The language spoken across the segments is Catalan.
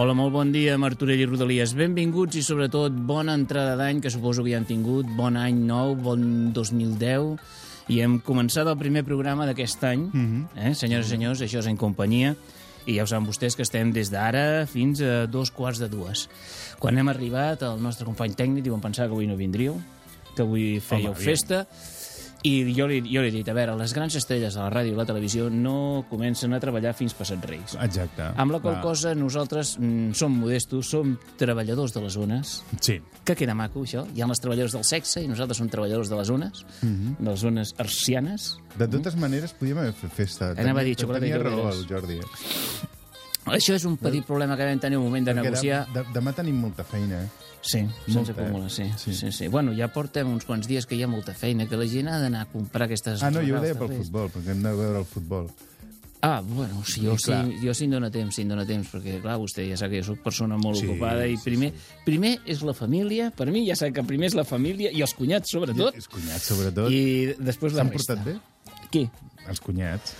Hola, molt bon dia, Martorell i Rodalies. Benvinguts i, sobretot, bona entrada d'any, que suposo que ja han tingut. Bon any nou, bon 2010. I hem començat el primer programa d'aquest any. eh? Senyores i senyors, això és en companyia. I ja ho saben vostès que estem des d'ara fins a dos quarts de dues. Quan hem arribat, el nostre company tècnic diuen pensar que avui no vindríeu, que avui fèieu Home, aviam. I jo li, jo li he dit, a veure, les grans estrelles de la ràdio i la televisió no comencen a treballar fins passat Reis. Exacte. Amb la qual Va. cosa nosaltres mm, som modestos, som treballadors de les zones, Sí. que queda maco, això. Hi ha les treballadors del sexe i nosaltres som treballadors de les zones, de les zones arcianes. De totes maneres, podíem haver fet festa. Anava a dir xocolata i Tenia raó, Jordi. eh? Això és un petit problema que vam tenir un moment de Perquè negociar. de, de, demà tenim molta feina, eh? Sí, se'ns Molta, acumula, sí, sí. Sí. sí, sí. Bueno, ja portem uns quants dies que hi ha molta feina, que la gent ha d'anar a comprar aquestes... Ah, no, jo ho deia de pel futbol, perquè hem de veure el futbol. Ah, bueno, sí, jo, I sí, jo sí em dóna temps, sí em dóna temps, perquè, clar, vostè ja sap que jo soc persona molt Sí, ocupada i sí, primer, primer és la família, per mi ja sap que primer és la família i els cunyats, sobretot, Els cunyats, sobretot. i després la S'han resta. portat bé? Qui? Els cunyats.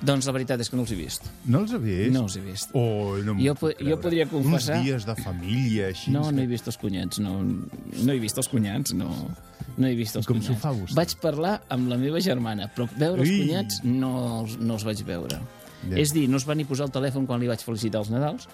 Doncs la veritat és que no els he vist. No els he vist? No els he vist. Oh, no Jo po- jo podria confessar- Uns dies de família, així. No, no he vist els cunyats, no, no he vist els cunyats, no, no he vist els Com cunyats. s'ho fa, vostè? Vaig parlar amb la meva germana, però veure els Ui. cunyats no, no els vaig veure. Ja. És dir, no es va ni posar el telèfon quan li vaig felicitar els Nadals,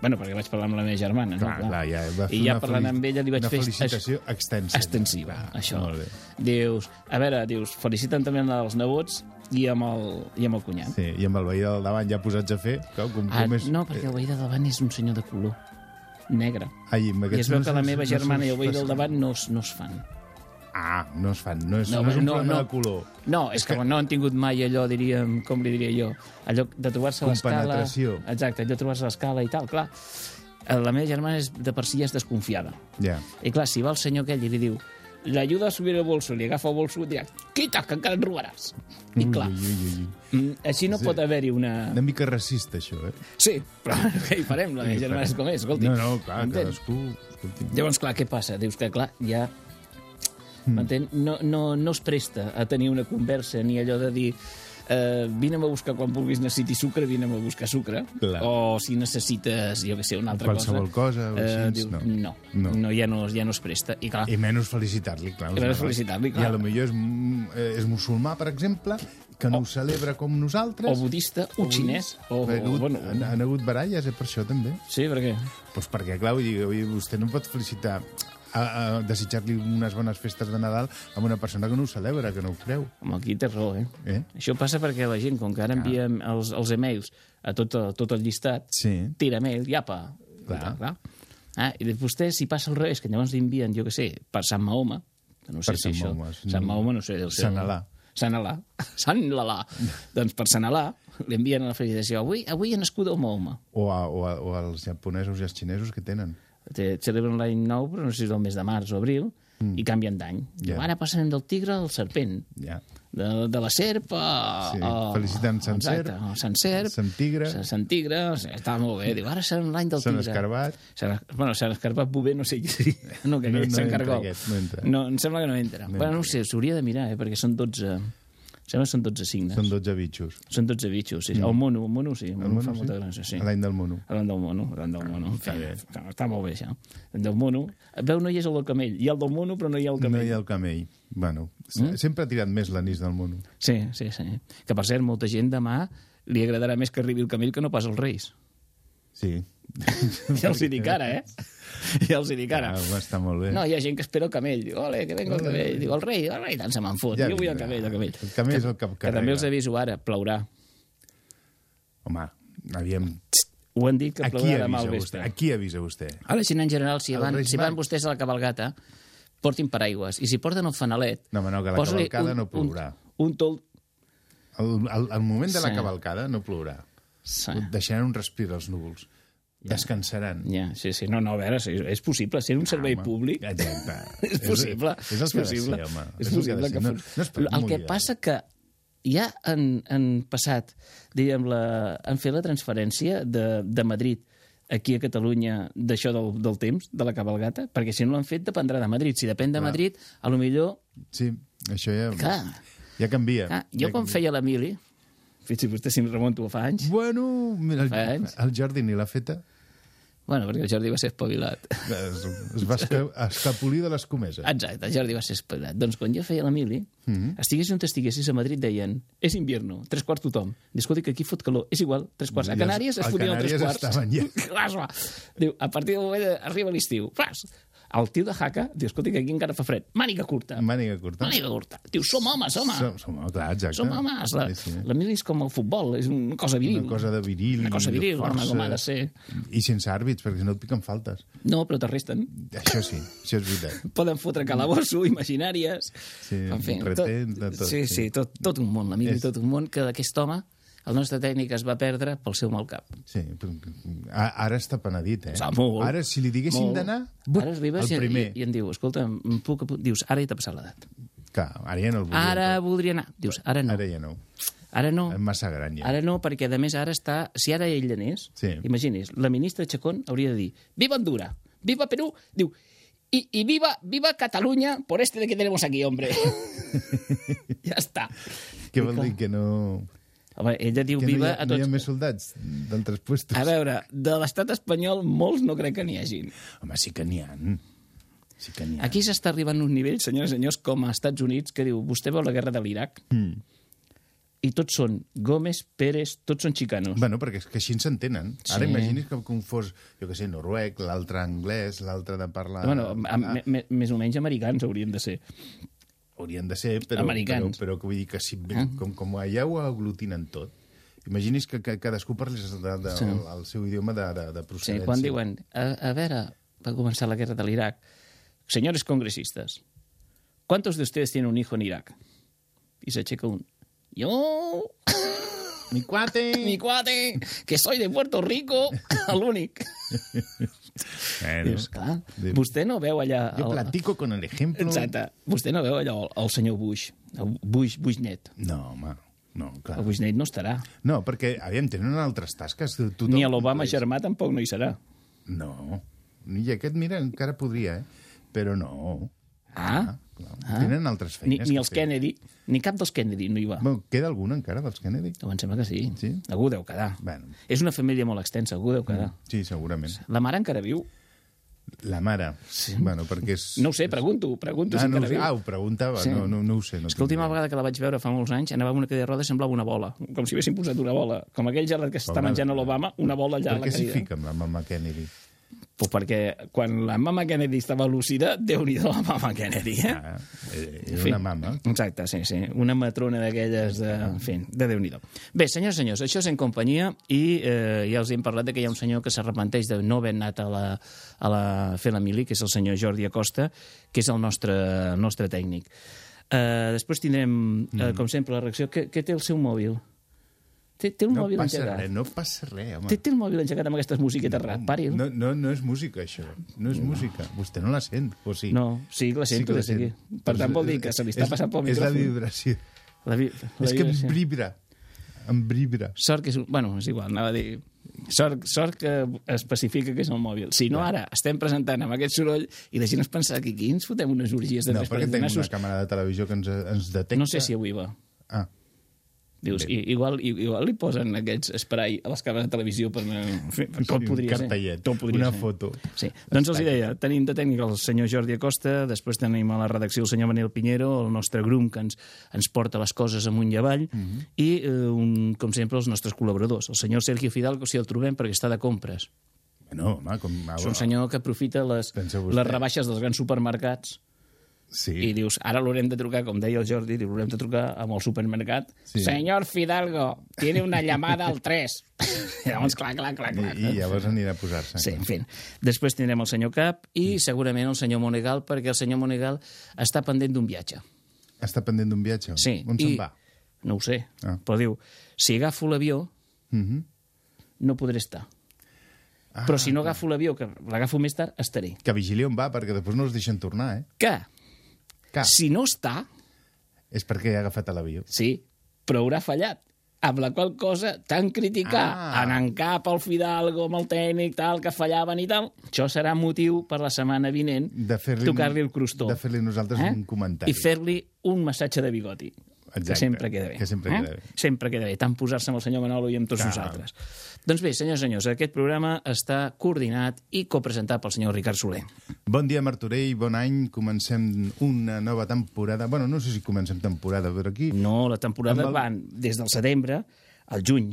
bueno, perquè vaig parlar amb la meva germana. Clar, no? clar, ja va fer I ja una parlant amb ella li vaig una fer... felicitació extensa. extensiva, Va, això. Molt bé. Dius, a veure, dius, feliciten també els nebots i amb el, i amb el cunyat. Sí, i amb el veí del davant ja posats a fer, clar, com, Ah, com és... no, perquè el veí de davant és un senyor de color negre. Ai, amb I es veu no que la meva no germana i el veí del davant no es, no es fan. Ah, no es fan, no és, No, no, és un no, problema no. de color. No, és que, no han tingut mai allò, diríem, com li diria jo, allò de trobar-se a l'escala... Exacte, allò de trobar-se a l'escala i tal, clar. Eh, La meva germana és, de per si ja és desconfiada. Ja. I clar, si va el senyor aquell i li diu l'ajuda a subir el bolso, li agafa el bolso i dirà quita, que encara en robaràs. I Ui, clar, ui, ui, ui. mm, així no Sí. pot haver-hi una... Una mica racista, això, eh? Sí, però què hi farem? La meva germana és com és, escolti. No, no, clar, cadascú... Escolti. Llavors, clar, què passa? Dius que, clar, ja... Mm. No, no, no es presta a tenir una conversa ni allò de dir eh, vine'm a buscar quan vulguis necessitis sucre, vine'm a buscar sucre. Clar. O si necessites, jo què sé, una altra Qualsevol cosa, o eh, diu, no. no. No. no, ja, no, ja no es presta. I clar, I menys felicitar-li, clar. I menys felicitar-li, clar. I a lo millor és, eh, és musulmà, per exemple, que no ho celebra com nosaltres. o budista, o xinès, o... Ha hagut, bueno, han, han hagut baralles, eh, per això, també. Sí, per què? Pues perquè, clar, vull dir, vostè no pot felicitar a, a desitjar-li unes bones festes de Nadal a una persona que no ho celebra, que no ho creu. Home, aquí té raó, eh? Eh? Això passa perquè la gent, com que ara enviem els, els emails a tot, el- tot el llistat, Sí. tira mail, iapa. Clar. Clar. clar. Ah, I després vostè, si passa al revés, que llavors envien, jo què sé, per Sant Mahoma, que no sé Per si Sant això... Mahoma. Sant Mahoma, no sé... El seu... Sant Alà. Sant Alà. Sant Alà. doncs per Sant Alà li envien a la felicitació. Avui, avui ha nascut el Mahoma. O, a, o, a, o als japonesos i als xinesos que tenen. Celebren l'any nou, però no sé si és el mes de març o abril, mm. i canvien d'any. Yeah. Ara passarem del tigre al serpent. Ja. de, de la serp a... Sí, a felicitant Sant Serp, Sant Serp, Sant Tigre. Sant- Sant Tigre, o sigui, està molt bé. Diu, ara serà l'any del Sant tigre. Escarbat. Sant, bueno, Sant Escarbat Bové, no sé si... No, que No- no, no Sant entra aquest, no entra. No, em sembla que no entra. No bueno, no sé, s'hauria de mirar, eh, perquè són 12... Em sembla que són 12 signes. Són 12 bitxos. Són 12 bitxos, sí. El mono, el mono sí. El mono, mono, fa sí? molta gràcia, sí. L'any del mono. L'any del mono, l'any del mono. Està bé. Està, està molt bé, això. El del mono. Veu, no hi és el del camell. Hi ha el del mono, però no hi ha el No camell. hi ha el camell. Bueno, mm? sempre ha tirat més l'anís del mono. Sí, sí, sí. Que, per cert, molta gent demà li agradarà més que arribi el camell que no pas els reis. Sí. Ja els hi dic ara, eh? Ja els hi dic ara. Ah, està molt bé. No, hi ha gent que espera el camell. Diu, ole, que venga el camell. Diu, el rei, el rei, tant se me'n fot. Ja jo vull el camell, el camell. El camell és el que Que carrega. també els aviso ara, plourà. Home, aviam... Ho han dit que plourà demà al vespre. A qui avisa vostè? A la gent en general, si van, si van vostès a la cabalgata, portin paraigües. I si porten el fanalet... No, home, no, que la posa-li cavalcada no plourà. Un, un tol... El, el, el moment de la Sí. cavalcada no plourà. Sí. Deixaran un respir als núvols. Descansaran. Ja, sí, sí. No, no, a veure, sí, és possible. Ser un servei Home, públic... Exacte. És possible. És, ha de possible. ser, home. És possible que... No, no es pot el que passa que ja han, han passat, diguem, la, han fet la transferència de, de Madrid aquí a Catalunya d'això del, del temps, de la cabalgata, perquè si no l'han fet dependrà de Madrid. Si depèn de Clar. Madrid, a lo millor... Sí, això ja... Clar, Ja canvia. clar jo ja quan feia l'Emili, fixi vostè si em remonto a fa anys, Bueno, mira, Fa el, anys. el Jordi ni l'ha feta. bueno, perquè el Jordi va ser espavilat. Es, es va esca, escapolir de les comeses. Exacte, Jordi va ser espavilat. Doncs quan jo feia l'Emili, mm Mhm. -hmm. estigués on estiguessis, a Madrid deien és invierno, tres quarts tothom. Diu, escolta, que aquí fot calor. És igual, tres quarts. A I Canàries es fotien tres quarts. estaven ja. Clar. Diu, a partir del moment arriba l'estiu. Fas. El tio de Jaca diu, escolta, que aquí encara fa fred. Màniga curta. Màniga curta. Màniga curta. Diu, som homes, home. Som, som, clar, exacte. Som homes. La, Sí, sí. L'Emili és com el futbol, és una cosa viril. Una cosa de viril. Una cosa viril, força. home, com ha de ser. I sense àrbits, perquè si no et piquen faltes. No, però t'arresten. Això sí, això és veritat. poden fotre calabosso, imaginàries... Sí, retén, de tot, sí, sí. sí, tot, tot un món, l'Emili, És- tot un món, que d'aquest home el nostre tècnic es va perdre pel seu mal cap. Sí, però ara està penedit, eh? Està molt. Ara, si li diguéssim Molt. d'anar, Ara arribes i, primer. i, i em diu, escolta, em puc... apu-" Dius, ara ja t'ha passat l'edat. Clar, ara ja no el volia. Ara voldria anar. Dius, ara no. Ara ja no. Ara no. És massa gran, ja. Ara no, perquè a més ara està... Si ara ell anés, Sí. imagini's, la ministra Chacón hauria de dir Viva Honduras, viva Perú, diu y, y viva, viva Cataluña por este de que tenemos aquí, hombre. ja està. Què vol dir? Que no... Home, ella diu Que no hi, viva ha, a no hi tots... ha més soldats d'altres puestos? A veure, de l'estat espanyol molts no crec que n'hi hagin. Home, sí que n'hi ha. Sí que ha. Aquí s'està arribant a un nivell, senyores i senyors, com a Estats Units, que diu, vostè veu la guerra de l'Iraq? Mm. I tots són Gómez, Pérez, tots són xicanos. Bueno, perquè és que així s'entenen. Ara Sí. imagini's que com fos, jo què sé, noruec, l'altre anglès, l'altre de parlar... Bueno, a, a, més o menys americans haurien de ser. Haurien de ser, però, però, Americans. però que vull dir que si, Ah. com, com allà ho aglutinen tot, imagini's que, que cadascú parlés de, de, Sí. el, el seu idioma de, de, de Sí, procedència. quan diuen, a, a veure, va començar la guerra de l'Iraq, señores congresistas, ¿cuántos de ustedes tienen un hijo en Irak? Y se checa un, yo, Mi cuate! mi cuate, que soy de Puerto Rico, l'únic. Bueno, Dius, clar, de- vostè no veu allà... jo el- platico con el ejemplo... Exacte. Vostè no veu allò, el senyor Bush, el Bush, Bushnet. No, home, no, clar. El Bushnet no estarà. No, perquè, aviam, tenen altres tasques. Tothom Ni a l'Obama germà tampoc no hi serà. No. I aquest, mira, encara podria, eh? Però no. Ah, Clar. Ah. Tenen altres ni, feines. ni que els. Kennedy, ni cap dels Kennedy no hi va. Bueno, queda alguna encara dels Kennedy? Em sembla que sí. Sí? Algú deu quedar. Bueno, És una família molt extensa, algú deu quedar. sí, segurament. La mare encara viu? La mare. Sí. Bueno, perquè és... No ho sé, pregunto, pregunto Ah, si no, encara viu. ah, ho preguntava. Sí. No, no, no ho sé. No És que l'última vegada que la vaig veure fa molts anys anava amb una cadira de rodes semblava una bola, com si haguessin posat una bola. Com aquell gelat que s'està menjant a l'Obama, una bola allà Per a la què s'hi cadira. fica amb la mama Kennedy? Pues perquè quan la mama Kennedy estava lúcida, déu-n'hi-do la mama Kennedy, eh? Ah, eh, era fi. una mama. Exacte, sí, sí. Una matrona d'aquelles de... En fi, de déu nhi Bé, senyors senyors, això és en companyia i eh, ja els hem parlat de que hi ha un senyor que s'arrepenteix de no haver anat a la, a la fer la mili, que és el senyor Jordi Acosta, que és el nostre, el nostre tècnic. Eh, després tindrem, eh, com sempre, la reacció. Què, què té el seu mòbil? Té, té el No mòbil passa engegat? res, no passa res, home. Té, té el mòbil engegat amb aquestes musiquetes rap? Pari. No, no, no és música, això. No és música. Vostè no la sent, o sí? no, sí, la sento que des d'aquí. sent. Per Doncs tant, vol dir que se li està és- passant pel És la micròfon. vibració. La, vi- la És que em sí. vibra. Em vibra. Sort que és... Bueno, és igual, anava a dir... Sort, sort que especifica que és el mòbil. Si no, ara estem presentant amb aquest soroll i la gent es pensa que aquí ens fotem unes orgies de No, tres perquè parells de tenim una càmera de televisió que ens, ens detecta. No sé si avui va. Ah, Dius, i, igual, i- igual li posen aquests spray a les càmeres de televisió per... Fi, tot sí, podria un ser. Tot podria una ser. foto. Sí. Doncs els hi deia, tenim de tècnic el senyor Jordi Acosta, després tenim a la redacció el senyor Manel Pinheiro, el nostre grum que ens, ens porta les coses amunt i avall, Mhm. i, eh, un, com sempre, els nostres col·laboradors. El senyor Sergio Fidalgo, si el trobem, perquè està de compres. no, home, com... És un senyor que aprofita les, les rebaixes dels grans supermercats Sí. i dius, ara l'haurem de trucar, com deia el Jordi, l'haurem de trucar amb el supermercat. Sí. Senyor Fidalgo, tiene una llamada al 3. I llavors, clar, clar, clar, clar. I, I llavors anirà a posar-se. Sí, en fi. Després tindrem el senyor Cap i Mm. segurament el senyor Monegal, perquè el senyor Monegal està pendent d'un viatge. Està pendent d'un viatge? Sí. On se'n va? No ho sé, Ah. però diu, si agafo l'avió, Mhm. no podré estar. Ah, però si no agafo l'avió, que l'agafo més tard, estaré. Que vigili on va, perquè després no els deixen tornar, eh? Que, Que si no està, és perquè ha agafat l'avió. sí, però haurà fallat. Amb la qual cosa, tant criticar, Ah. anant cap al Fidalgo, amb el tècnic, tal, que fallaven i tal, això serà motiu per la setmana vinent De tocar-li el crostó. De fer-li nosaltres eh? un comentari. I fer-li un massatge de bigoti. Exacte, que sempre queda bé. que sempre eh? queda bé. Sempre queda bé, tant posar-se amb el senyor Manolo i amb tots Clar. nosaltres. Doncs bé, senyors i senyors, aquest programa està coordinat i copresentat pel senyor Ricard Soler. Bon dia, Martorell, bon any. Comencem una nova temporada. Bueno, no sé si comencem temporada, però aquí... No, la temporada el- van des del setembre al juny.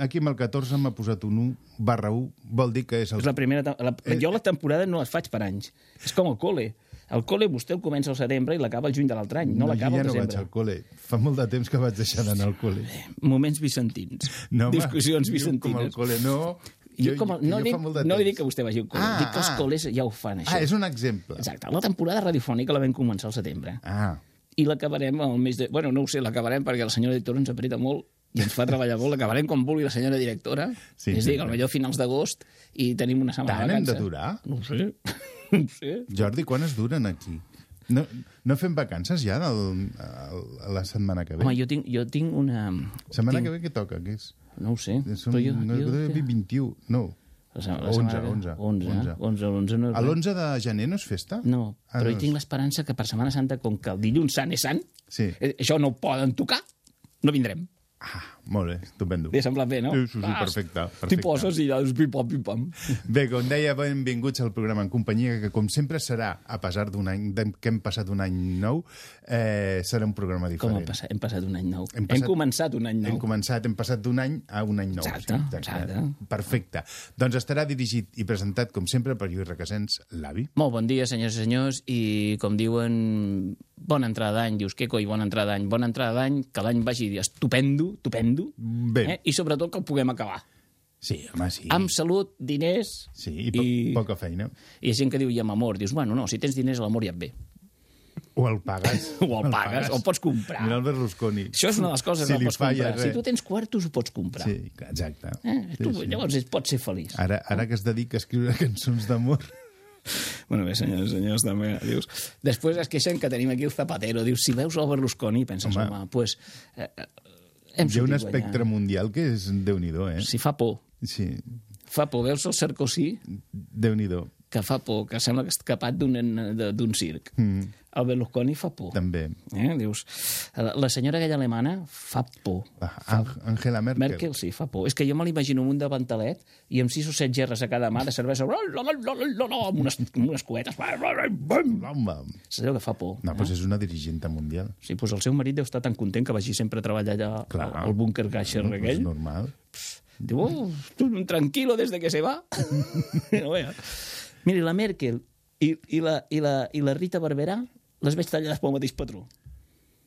Aquí amb el 14 m'ha posat un 1 barra 1, vol dir que és el... És la primera... La, Eh, jo la temporada no les faig per anys. És com el col·le. El col·le vostè el comença al setembre i l'acaba el juny de l'altre any, no, jo l'acaba ja al no vaig desembre. al col·le. Fa molt de temps que vaig deixar d'anar al col·le. Moments vicentins. No, home, Discussions jo Com al vicentines. col·le, no. Jo, com el, no, jo dic, no li dic que vostè vagi al col·le, Ah, dic que els ah. col·les ja ho fan, això. Ah, és un exemple. Exacte. La temporada radiofònica la vam començar al setembre. Ah, I l'acabarem al mes de... Bueno, no ho sé, l'acabarem perquè la senyora directora ens apreta molt i ens fa treballar molt. L'acabarem com vulgui la senyora directora. Sí, és a dir, sí. potser finals d'agost i tenim una setmana tant de hem de vacances. durar? No sé. Sé. Jordi, quan es duren aquí? No, no fem vacances ja del, a la setmana que ve? Home, jo tinc, jo tinc una... Setmana tinc... que ve què toca? Què és? No ho sé. Són, però jo, no, jo, jo, 21, no. La se- la 11, setmana que- 11, 11, 11. 11, 11 no és A res. l'11 de gener no és festa? No, Ah, però no tinc l'esperança que per Setmana Santa, com que el dilluns sant és sant, Sí. eh, això no ho poden tocar, no vindrem. Ah, molt bé, estupendo. Li ha semblat bé, no? Sí, sí, sí, perfecte, perfecte. T'hi poses i ja pim-pam, pim-pam. Bé, com deia, benvinguts al programa en companyia, que com sempre serà, a pesar d'un any, que hem passat un any nou, eh, serà un programa Com diferent. hem passat, hem passat un any nou? Hem Hem, passat- començat un any nou. Hem començat, hem passat d'un any a un any nou. Exacte, exacte. Perfecte. Doncs estarà dirigit i presentat, com sempre, per Lluís Requesens, l'avi. Molt bon dia, senyors i senyors, i com diuen, bona entrada d'any, dius, què coi, bona entrada d'any? Bona entrada d'any, que l'any vagi estupendo, estupendo, Bé. eh? i sobretot que el puguem acabar. Sí, home, sí. Amb salut, diners... Sí, i, po i... poca feina. I hi ha gent que diu, i amb amor. Dius, bueno, no, si tens diners, l'amor ja et ve. O el pagues. O el pagues, o el pots comprar. Mira el Berlusconi. Això és una de les coses si que li pots comprar. res. Si tu tens quartos, ho pots comprar. Sí, exacte. Eh? Tu, sí, sí. Llavors es- pots ser feliç. Ara, ara que es dedica a escriure cançons d'amor... Bueno, bé, senyors senyors, també. Dius, després es queixen que tenim aquí el Zapatero. Dius, si veus el Berlusconi, penses, Home. home, home pues, eh, eh, hem Hi ha un espectre guanyant. mundial que és Déu-n'hi-do, eh? Si fa por. Sí, Fa por. Veus el Sarkozy, Déu-n'hi-do. Que fa por, que sembla que és escapat d'un de- circ. Mm, El Berlusconi fa por. també. Eh? Dius, la, la senyora aquella alemana fa por. Ah, Ang- Angela Merkel. Merkel sí, fa por. És que jo me l'imagino amb un davantalet i amb sis o set gerres a cada mà de cervesa amb unes, amb unes coetes. Home. És allò que fa por. No, doncs és una dirigenta mundial. Sí, doncs el seu marit deu estar tan content que vagi sempre a treballar allà Clar. al, búnquer Gasher No, és aquell. normal. Diu, oh, tranquilo desde que se va. no, veia. Miri, la Merkel i, i, la, i, la, i la Rita Barberà les veig tallades pel mateix patró.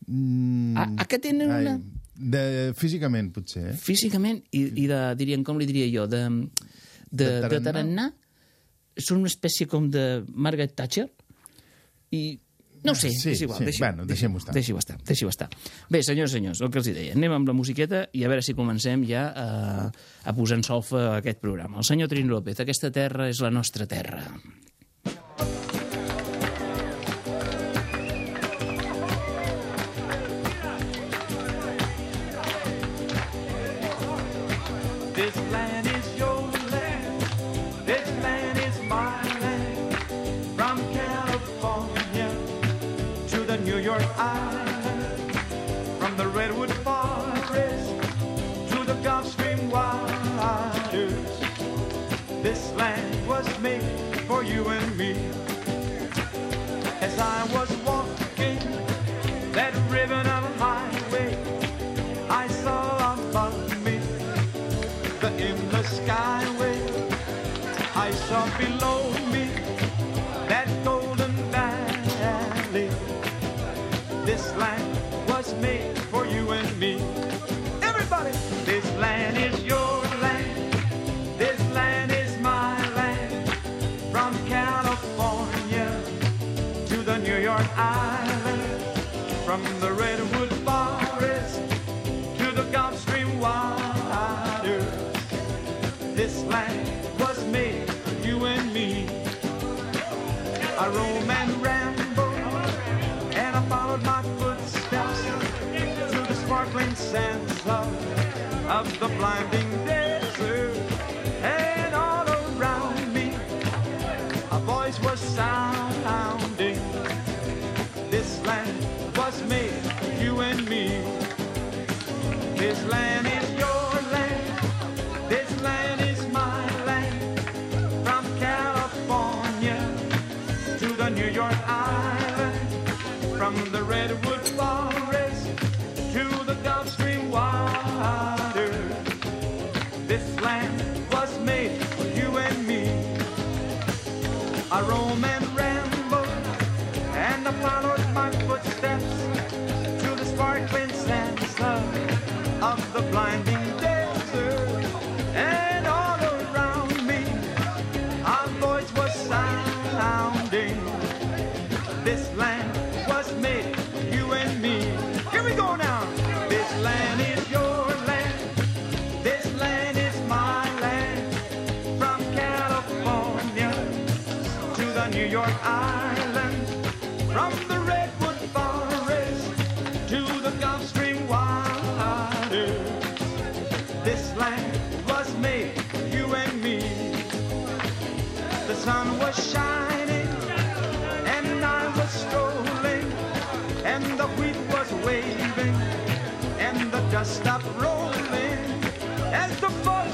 Mm, A, a que tenen ai, una... de, físicament, potser, eh? Físicament i, i de, dirien, com li diria jo, de, de, De de, tarannà? tarannà. Són una espècie com de Margaret Thatcher i no sé, Sí, és igual. sí. Deixi, Bueno, deixem-ho estar. Deixi-ho estar, deixi estar. Bé, senyors senyors, el que els hi deia, anem amb la musiqueta i a veure si comencem ja a, a posar en solfa aquest programa. El senyor Trin López, aquesta terra és la nostra terra. Of the blinding desert. And all around me, a voice was sounding. This land was made for you and me. This land is shining and I was strolling and the wheat was waving and the dust stopped rolling as the fog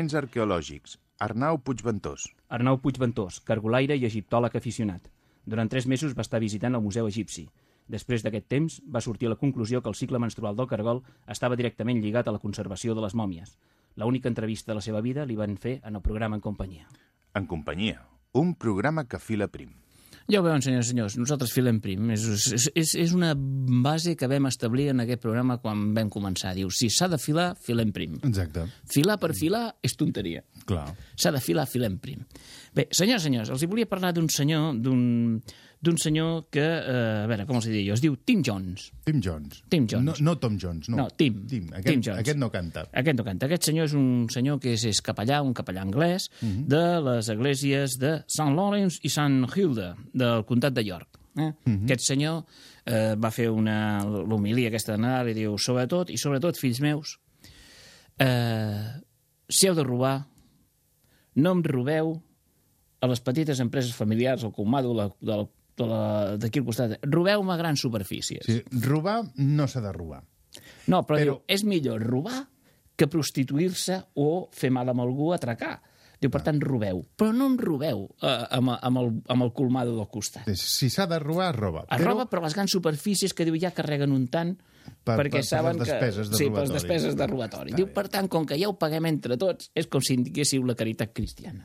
Moments arqueològics. Arnau Puigventós. Arnau Puigventós, cargolaire i egiptòleg aficionat. Durant tres mesos va estar visitant el Museu Egipci. Després d'aquest temps, va sortir a la conclusió que el cicle menstrual del cargol estava directament lligat a la conservació de les mòmies. La única entrevista de la seva vida li van fer en el programa En companyia. En companyia. Un programa que fila prim. Ja ho veuen, senyors i senyors, nosaltres filem prim. És, és, és, és una base que vam establir en aquest programa quan vam començar. Diu, si s'ha de filar, filem prim. Exacte. Filar per filar és tonteria. Clar. S'ha de filar, filem prim. Bé, senyors, senyors, els hi volia parlar d'un senyor, d'un d'un senyor que, eh, a veure, com els dic jo, es diu Tim Jones. Tim Jones. Tim Jones. No, no Tom Jones, no. No, Tim. Tim. Aquest, Tim Jones. Aquest no canta. Aquest no canta. Aquest senyor és un senyor que és, és capellà, un capellà anglès, Mhm. de les esglésies de St. Lawrence i St. Hilda, del comtat de York. Eh? Mhm. Aquest senyor eh, va fer una l'homilia aquesta de Nadal i diu, sobretot, i sobretot, fills meus, eh, si heu de robar, no em robeu a les petites empreses familiars, al comado de la, de la, de la, d'aquí al costat. Robeu-me grans superfícies. Sí, robar no s'ha de robar. No, però, Però- diu, és millor robar que prostituir-se o fer mal amb algú, atracar. Diu, per tant, robeu. Però no em robeu eh, amb, amb, el, amb el colmado del costat. Si s'ha de robar, roba. Es roba, però les grans superfícies que diu ja carreguen un tant Per- perquè per- per saben les despeses de que... sí, per les despeses de robatori. Diu, per tant, com que ja ho paguem entre tots, és com si indiquéssiu la caritat cristiana.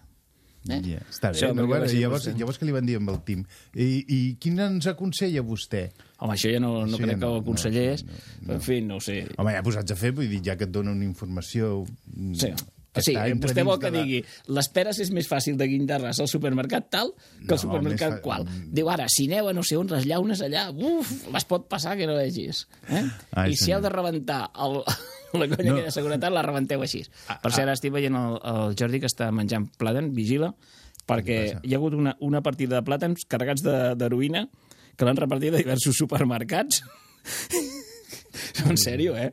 Eh? Està bé. Això No, bueno, llavors, vostè. llavors què li van dir amb el Tim? I, I quin ens aconsella vostè? Home, això ja no, no Això crec ja que no, ho no, aconsellés. no, No, En fi, no ho sé. Home, ja posats a fer, vull dir, ja que et donen una informació... mm, Sí. que sí, vostè vol que la- digui les peres és més fàcil de guindar-les al supermercat tal que al No, supermercat fa- qual. Diu, ara, si aneu a no sé on, les llaunes allà, uf, les pot passar que no vegis. Eh? Ai, I si senyor. heu de rebentar el, la conya No. de seguretat, la rebenteu així. Ah, Per cert, ara estic veient el, el Jordi que està menjant plàtan, vigila, perquè hi ha hagut una, una partida de plàtans carregats de- d'heroïna que l'han repartit a diversos supermercats. En sèrio, eh?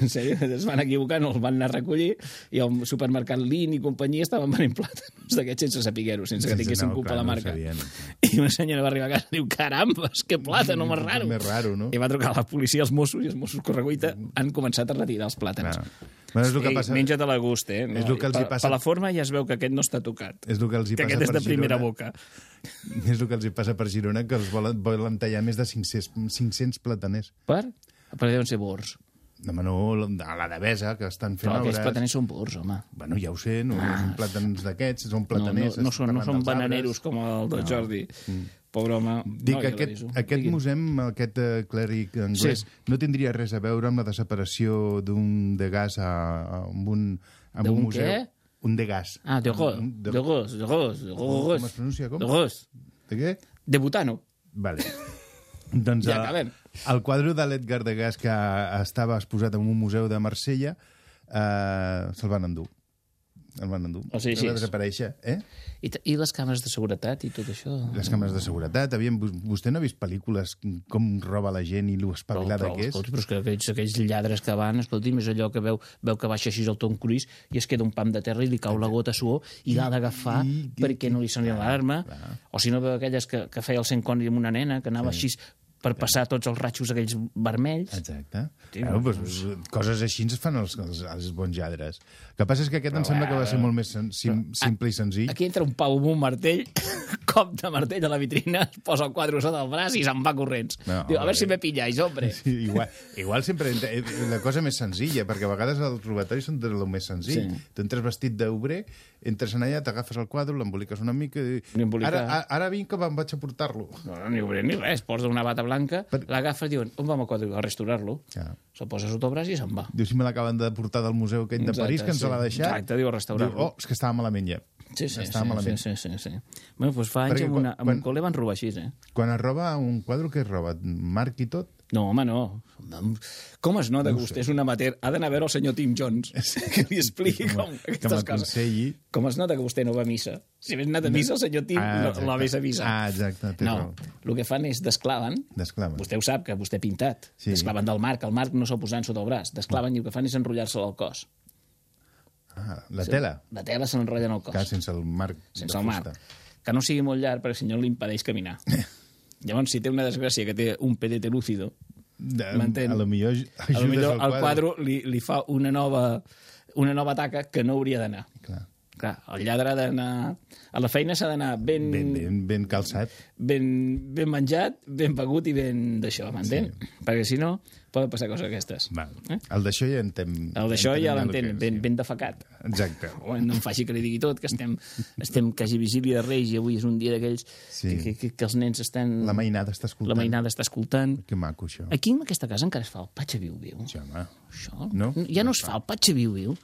En sèrio, es van equivocar, no els van anar a recollir i al supermercat Lin i companyia estaven venent plàtans d'aquests sense saber-ho, sense que tinguessin no, culpa clar, la no marca. sabien. I una senyora va arribar a casa i diu, carambes, que plàtan, més raro. Més raro, no? I va trucar a la policia als Mossos i els Mossos correguita han començat a retirar els plàtans. Clar. Bueno, és el que Ei, passa... menja-te la gust, eh? No, És el que els hi passa- Per la forma ja es veu que aquest no està tocat. És el que els hi Que passa aquest és de primera boca. És el que els hi passa per Girona, que els volen, volen tallar més de 500, 500 plataners. Per? Per deuen ser bors. No, home, no, a la Devesa, que estan fent Però aquests plataners són bors, home. Bueno, ja ho sé, no, no són plàtans d'aquests, són No, no, plataners. no, són, no són bananeros com el de Jordi. Pobre home. Dic no, aquest, l'aviso. aquest Digui'm. museu, aquest eh, clèric anglès, Sí. no tindria res a veure amb la desaparició d'un de gas a, a amb un, amb D'un un museu. què? Un de gas. Ah, de gos, Un- de gos, de gos, de gos. Com es pronuncia, com? De gos. De què? De butano. Vale. doncs Ja eh, acabem. El quadre de l'Edgar Degas que estava exposat en un museu de Marsella eh, se'l van endur. El van endur. O sigui, va així. desaparèixer. Eh? I, I les càmeres de seguretat i tot això? Les càmeres de seguretat. Vos- vostè no ha vist pel·lícules com roba la gent i lo espavilada que és? escolti, però és que aquells, aquells lladres que van, escolti, és allò que veu, veu que baixa així el Tom Cruise i es queda un pam de terra i li cau la gota a suor i l'ha d'agafar perquè no li soni l'alarma. O si no veu aquelles que, que feia el Sean Connery amb una nena, que anava així per passar tots els ratxos aquells vermells. Exacte. Sí, Claro, doncs, coses així ens fan els, els, els bons lladres. Que passa és que aquest em sembla que va ser molt més sen, sim, simple i senzill. Aquí entra un pau amb un martell, cop de martell a la vitrina, es posa el quadre sota el braç i se'n va corrents. No, Diu, a veure si me pilláis, hombre. Sí, igual, igual sempre eh, la cosa més senzilla, perquè a vegades els robatoris són de lo més senzill. Sí. Tu entres vestit d'obrer, entres en allà, t'agafes el quadre, l'emboliques una mica i... Ara, a- ara vinc que me'n vaig a portar-lo. No, no, ni obrer ni res, posa una bata blanca, Per- l'agafa i diuen, on vam a quadre? A restaurar-lo. Ja. Se'l posa sota el braç i se'n va. Diu, si me l'acaben de portar del museu aquell de Exacte, París, que ens sí. l'ha deixat. Exacte, diu, restaurar-lo. Diu, oh, és que estava malament ja. Sí, sí, estava sí, malament. sí, sí, sí, sí. Bueno, doncs fa anys Perquè amb, una, amb quan- un col·le van robar així, eh? Quan es roba un quadre, què es roba? Marc i tot? No, home, no. Com es nota que vostè és un amateur? Ha d'anar a veure el senyor Tim Jones, que li expliqui com Que aquestes coses. Com es nota que vostè no va a missa? Si hagués anat a missa, el senyor Tim Ah, no, l'hagués avisat. Ah, exacte, té No, raó. el que fan és desclaven, Desclava. vostè ho sap, que vostè ha pintat, Sí. desclaven del marc, el marc no se'l posaven sota el braç, desclaven i el que fan és enrotllar-se'l al cos. Ah, la tela. La tela se l'enrotllen al cos. Clar, sense el marc sense el marc. Que no sigui molt llarg perquè si no li impedeix caminar. Llavors, si té una desgràcia que té un pedete lúcido, M'entén? a lo millor a lo millor al el quadre li, li fa una nova, una nova taca que no hauria d'anar. Clar. Clar, el lladre ha d'anar... A la feina s'ha d'anar ben, Ben, ben, ben calçat. ben, ben menjat, ben begut i ben d'això, m'entén? Sí. Perquè si no, poden passar coses aquestes. Val. Eh? El d'això ja entenc. El d'això ja l'entén, ben, ben defecat. Exacte. Oh, no em faci que li digui tot, que estem, estem quasi vigília de Reis i avui és un dia d'aquells Sí. que, que, que, els nens estan... La mainada està escoltant. La mainada està escoltant. Que maco, això. Aquí en aquesta casa encara es fa el patxa viu-viu. Sí, home. Això? No? Ja no es fa el patxa viu-viu.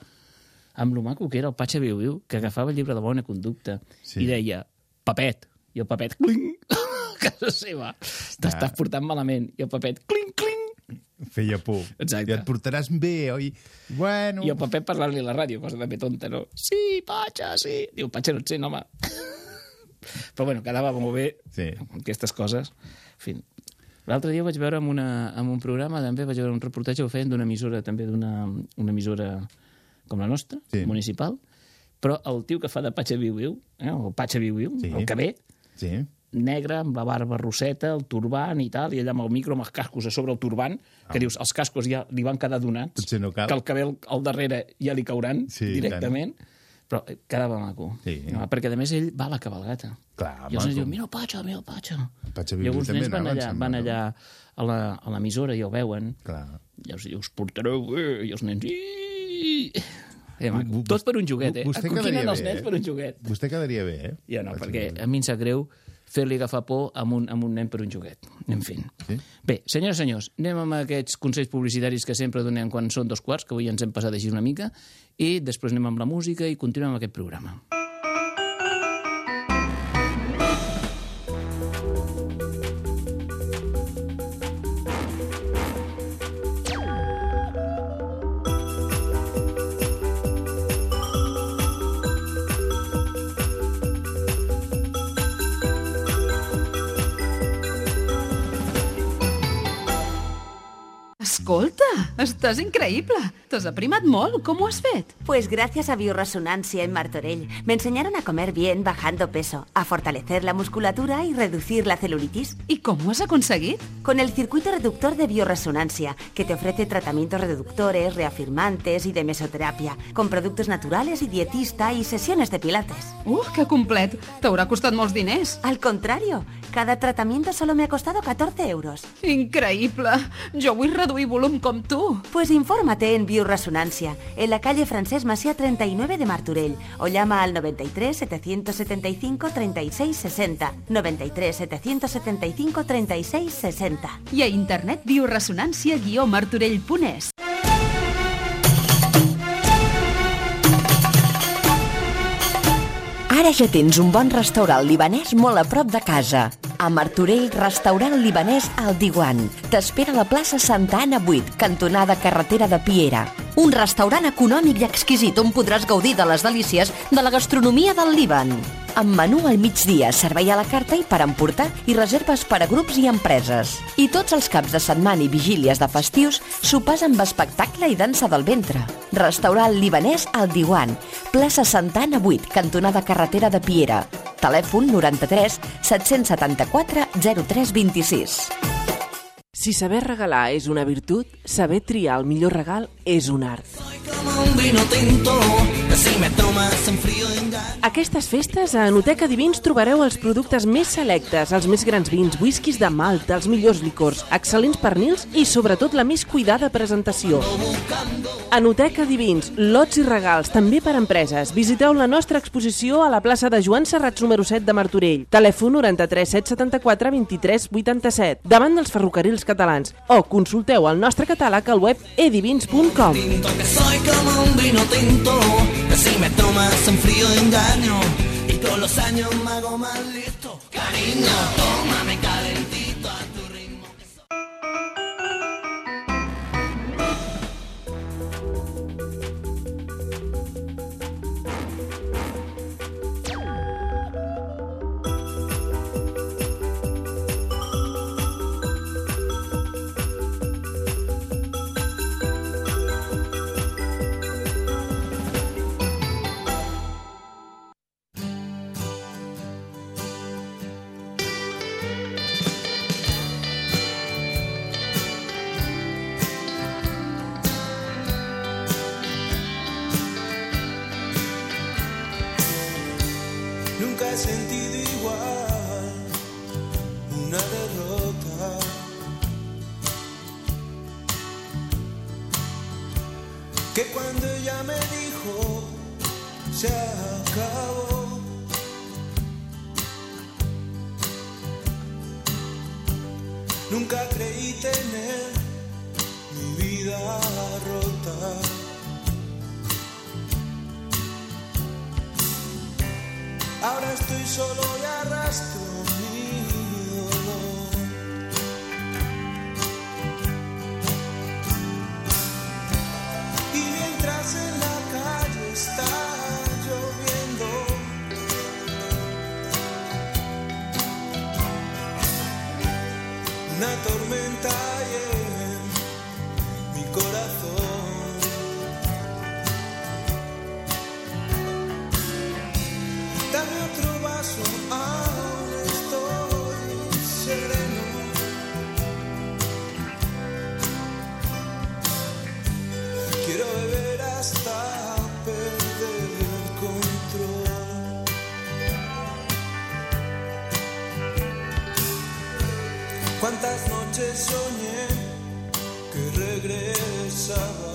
Amb lo maco que era el patxa viu-viu, que agafava el llibre de bona conducta Sí. i deia, papet, i el papet, cling, a casa seva. T'estàs portant malament. I el papet, cling, cling. Feia por. Exacte. I et portaràs bé, oi? Bueno... I el papet parlant-li a la ràdio, cosa també tonta, no? Sí, patxa, sí. Diu, patxa no et sent, home. Però bueno, quedava molt bé Sí. aquestes coses. En fi, L'altre dia vaig veure en, una, en un programa, també vaig veure un reportatge que feien d'una emissora, també d'una una emissora com la nostra, Sí. municipal, però el tio que fa de Patxa Viu Viu, eh, el Patxa Viu Viu, Sí. el que ve, Sí. negre, amb la barba rosseta, el turban i tal, i allà amb el micro, amb els cascos a sobre el turban, que dius, els cascos ja li van quedar donats, Potser no cal. que el ve al, darrere ja li cauran Sí, i directament, però eh, quedava maco. Sí. No, perquè, a més, ell va a la cabalgata. Clar, I els nens diuen, mira el Patxa, mira el Patxa. Patxa I Viu alguns també nens van allà, van allà a la- a l'emissora i ho veuen. Clar. ja us, us portareu bé, i els nens... Ii! Eh, maco. Tot per un joguet, eh? Vostè Acoquinen els bé, nens eh? per un joguet. Vostè quedaria bé, eh? Ja no, Vaig perquè a mi em sap greu fer-li agafar por amb un, amb un nen per un joguet. En fi. Sí? Bé, senyores i senyors, anem amb aquests consells publicitaris que sempre donem quan són dos quarts, que avui ens hem passat així una mica, i després anem amb la música i continuem amb aquest programa. Escolta, estàs increïble. T'has aprimat molt. Com ho has fet? Pues gracias a Bioresonancia en Martorell me enseñaron a comer bien bajando peso, a fortalecer la musculatura y reducir la celulitis. I com ho has aconseguit? Con el circuito reductor de Bioresonancia, que te ofrece tratamientos reductores, reafirmantes y de mesoterapia, con productos naturales y dietista y sesiones de pilates. Uh, que complet. T'haurà costat molts diners. Al contrario, cada tratamiento solo me ha costado 14 euros. Increïble. Jo vull reduir volum com tu. Pues infórmate en Bioresonancia, en la calle Francesc Macià 39 de Martorell, o llama al 93 775 36 60. 93 775 36 60. I a internet bioresonància-martorell.es. Ara ja tens un bon restaurant libanès molt a prop de casa. A Martorell, restaurant libanès al Diwan. T'espera a la plaça Santa Anna 8, cantonada carretera de Piera. Un restaurant econòmic i exquisit on podràs gaudir de les delícies de la gastronomia del Líban. Amb menú al migdia, servei a la carta i per emportar i reserves per a grups i empreses. I tots els caps de setmana i vigílies de festius, sopars amb espectacle i dansa del ventre. Restaurant libanès al Diwan, plaça Santana 8, cantonada carretera de Piera. Telèfon 93 774 0326. Si saber regalar és una virtut, saber triar el millor regal és un art. Aquestes festes a Enoteca Divins trobareu els productes més selectes, els més grans vins, whiskies de Malta, els millors licors, excel·lents pernils i sobretot la més cuidada presentació. Enoteca Divins, lots i regals, també per a empreses. Visiteu la nostra exposició a la plaça de Joan Serrats número 7 de Martorell. Telèfon 93 774 23 87, davant dels ferrocarrils catalans. O consulteu el nostre catàleg al web edivins.com. Que soy como Que cuando ella me dijo se acabó. Nunca creí tener mi vida rota. Ahora estoy solo y arrastro soñé que regresas?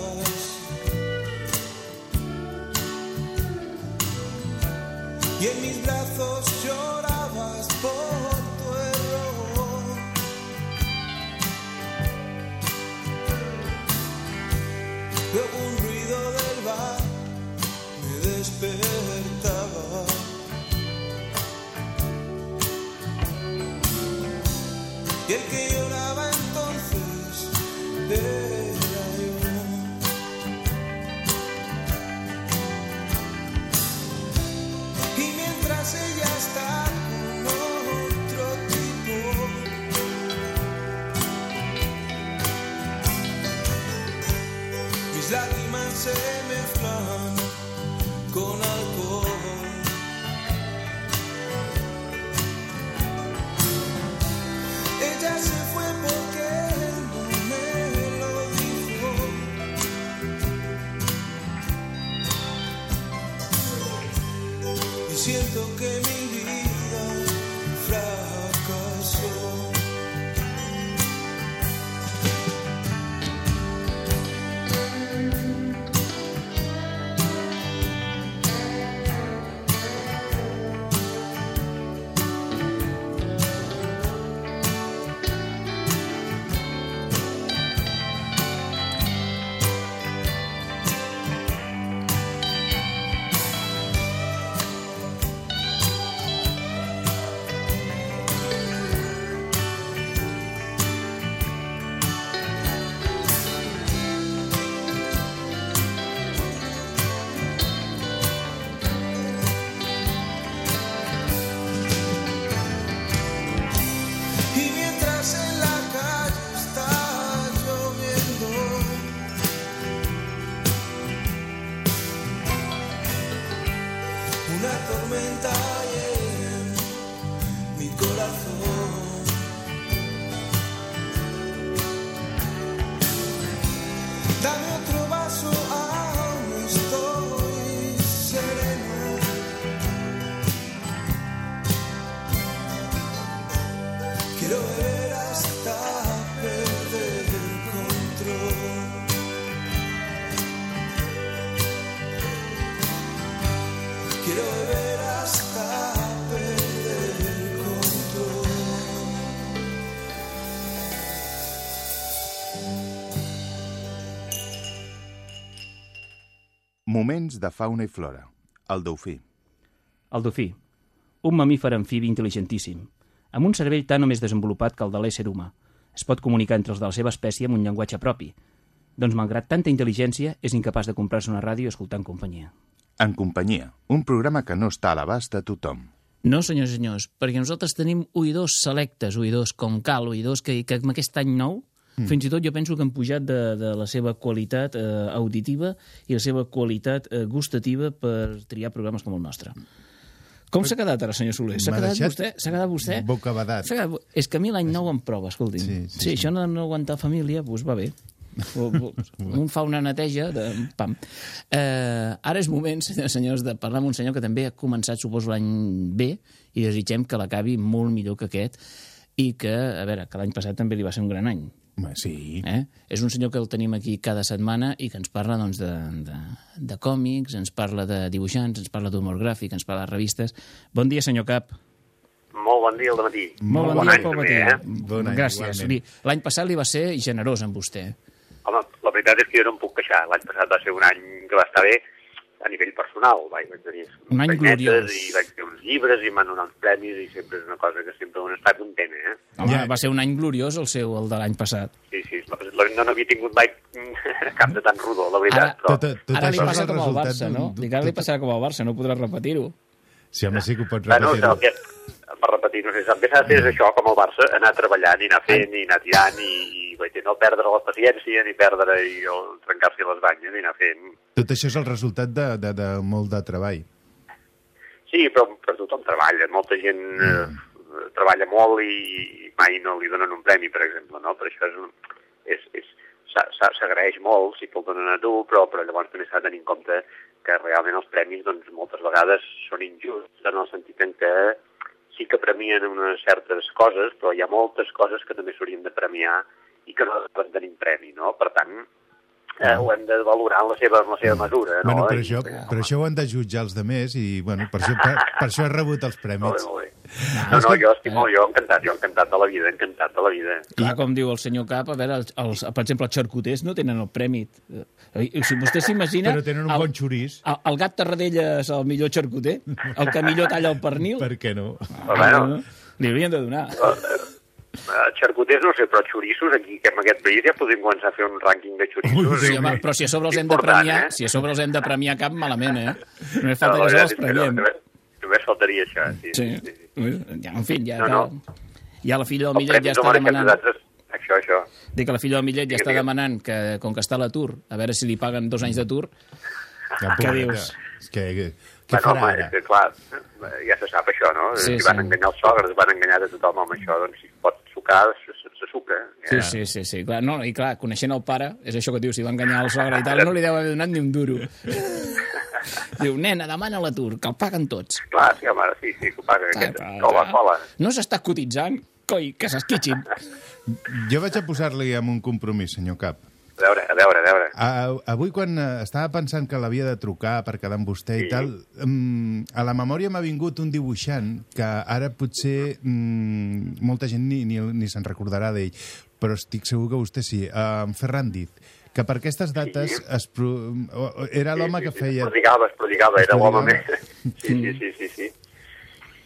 Moments de fauna i flora. El dofí. El dofí, un mamífer amfibi intel·ligentíssim, amb un cervell tan o més desenvolupat que el de l'ésser humà. Es pot comunicar entre els de la seva espècie amb un llenguatge propi. Doncs, malgrat tanta intel·ligència, és incapaç de comprar-se una ràdio en companyia. En companyia, un programa que no està a l'abast de tothom. No, senyors i senyors, perquè nosaltres tenim oïdors selectes, oïdors com cal, oïdors que, que amb aquest any nou, mm. fins i tot jo penso que han pujat de, de la seva qualitat eh, auditiva i la seva qualitat eh, gustativa per triar programes com el nostre. Com s'ha quedat ara, senyor Soler? S'ha quedat vostè? S'ha quedat vostè? bocabadat. Quedat... És que a mi l'any nou em prova, escolti'm. Sí, Sí, sí, això no, no aguantar família, doncs va bé. O- o- un fa una neteja de pam. Eh, ara és moment, senyors, senyors, de parlar amb un senyor que també ha començat, suposo, l'any bé i desitgem que l'acabi molt millor que aquest i que, a veure, que l'any passat també li va ser un gran any. Home, sí. Eh? És un senyor que el tenim aquí cada setmana i que ens parla doncs, de, de, de còmics, ens parla de dibuixants, ens parla d'humor gràfic, ens parla de revistes. Bon dia, senyor Cap. Molt bon dia al matí. Molt bon, bon dia també, matí. eh? Bon any, Gràcies. L'any passat li va ser generós amb vostè. Home, la veritat és que jo no em puc queixar. L'any passat va ser un any que va estar bé a nivell personal. Vaig, vaig tenir Un any gloriós. I vaig fer uns llibres i m'han donat premis i sempre és una cosa que sempre un està content, eh? Home, Ja. va ser un any gloriós el seu, el de l'any passat. Sí, sí, la, no n'havia tingut mai cap de tan rodó, la veritat. Ara- però... Tot, tot Ara li passa el com al resultat Barça, no? ara li tot- passarà com al Barça, no podrà repetir-ho. Sí, home, sí que ho pots Bueno, repetir. el que, per repetir, no sé, el que s'ha de fer és això, com el Barça, anar treballant i anar fent i anar tirant i, i vaig dir, no perdre la paciència ni perdre i trencar-se les banyes i anar fent. Tot això és el resultat de, de, de molt de treball. Sí, però, però tothom treballa, molta gent eh, treballa molt i, mai no li donen un premi, per exemple, no? Per això és, un- és, és, s'agraeix molt si te'l donen a tu, però, però llavors també s'ha de tenir en compte que realment els premis doncs, moltes vegades són injusts, en el sentit en què sí que premien unes certes coses, però hi ha moltes coses que també s'haurien de premiar i que no estan tenint premi, no? Per tant, eh, ho hem de valorar en la seva, en la seva mesura. No? Bueno, per això, per això ho han de jutjar els demés i, bueno, per això, per, per això he rebut els Molt prèmits. bé, molt bé. No, no, jo estic molt, jo encantat, jo encantat de la vida, encantat de la vida. Clar, com diu el senyor Cap, a veure, els, els, per exemple, els xarcuters no tenen el prèmit. Eh, Si vostè s'imagina... Però tenen un el, bon xurís. El, el gat Tarradella és el millor xarcuter? El que millor talla el pernil? Per què no? bueno. Li haurien de donar. Uh, xarcuters no sé, però xoriços aquí, que en aquest país ja podríem començar a fer un rànquing de xoriços. Sí, home, però si a sobre els hem de premiar, eh? si a sobre els hem de premiar cap, malament, eh? Només falta No, que ja els no, premiem. només, només faltaria això, sí. Sí. Ja, en fi, ja, No, no, no. Ja la filla del El Millet ja no està demanant... nosaltres. Això, això. Dic que la filla del Millet ja està demanant que, com que està a l'atur, a veure si li paguen dos anys d'atur, Ja, Què dius? És que, que, què Bueno, farà home, ara? és que, clar, ja se sap això, no? Sí, si sí. van enganyar els sogres, van enganyar de tothom amb això, doncs si pot sucar, se, se, se suca. Sí, sí, sí, sí. Clar, no, I clar, coneixent el pare, és això que diu, si va enganyar el sogre i tal, no li deu haver donat ni un duro. diu, nena, demana l'atur, que el paguen tots. Clar, sí, home, sí, sí, que ho paga aquest, cola, cola. No s'està cotitzant, coi, que s'esquitxin. Jo vaig a posar-li amb un compromís, senyor Cap. A veure, a veure, a veure. A, avui, quan eh, estava pensant que l'havia de trucar per quedar amb vostè i tal, mm, a la memòria m'ha vingut un dibuixant que ara potser mm, molta gent ni, ni, ni se'n recordarà d'ell, però estic segur que vostè sí, en Ferran Diz, que per aquestes dates es pro... era l'home que feia... Es prodigava, es prodigava, Es era l'home més... Sí, sí, sí, sí, sí.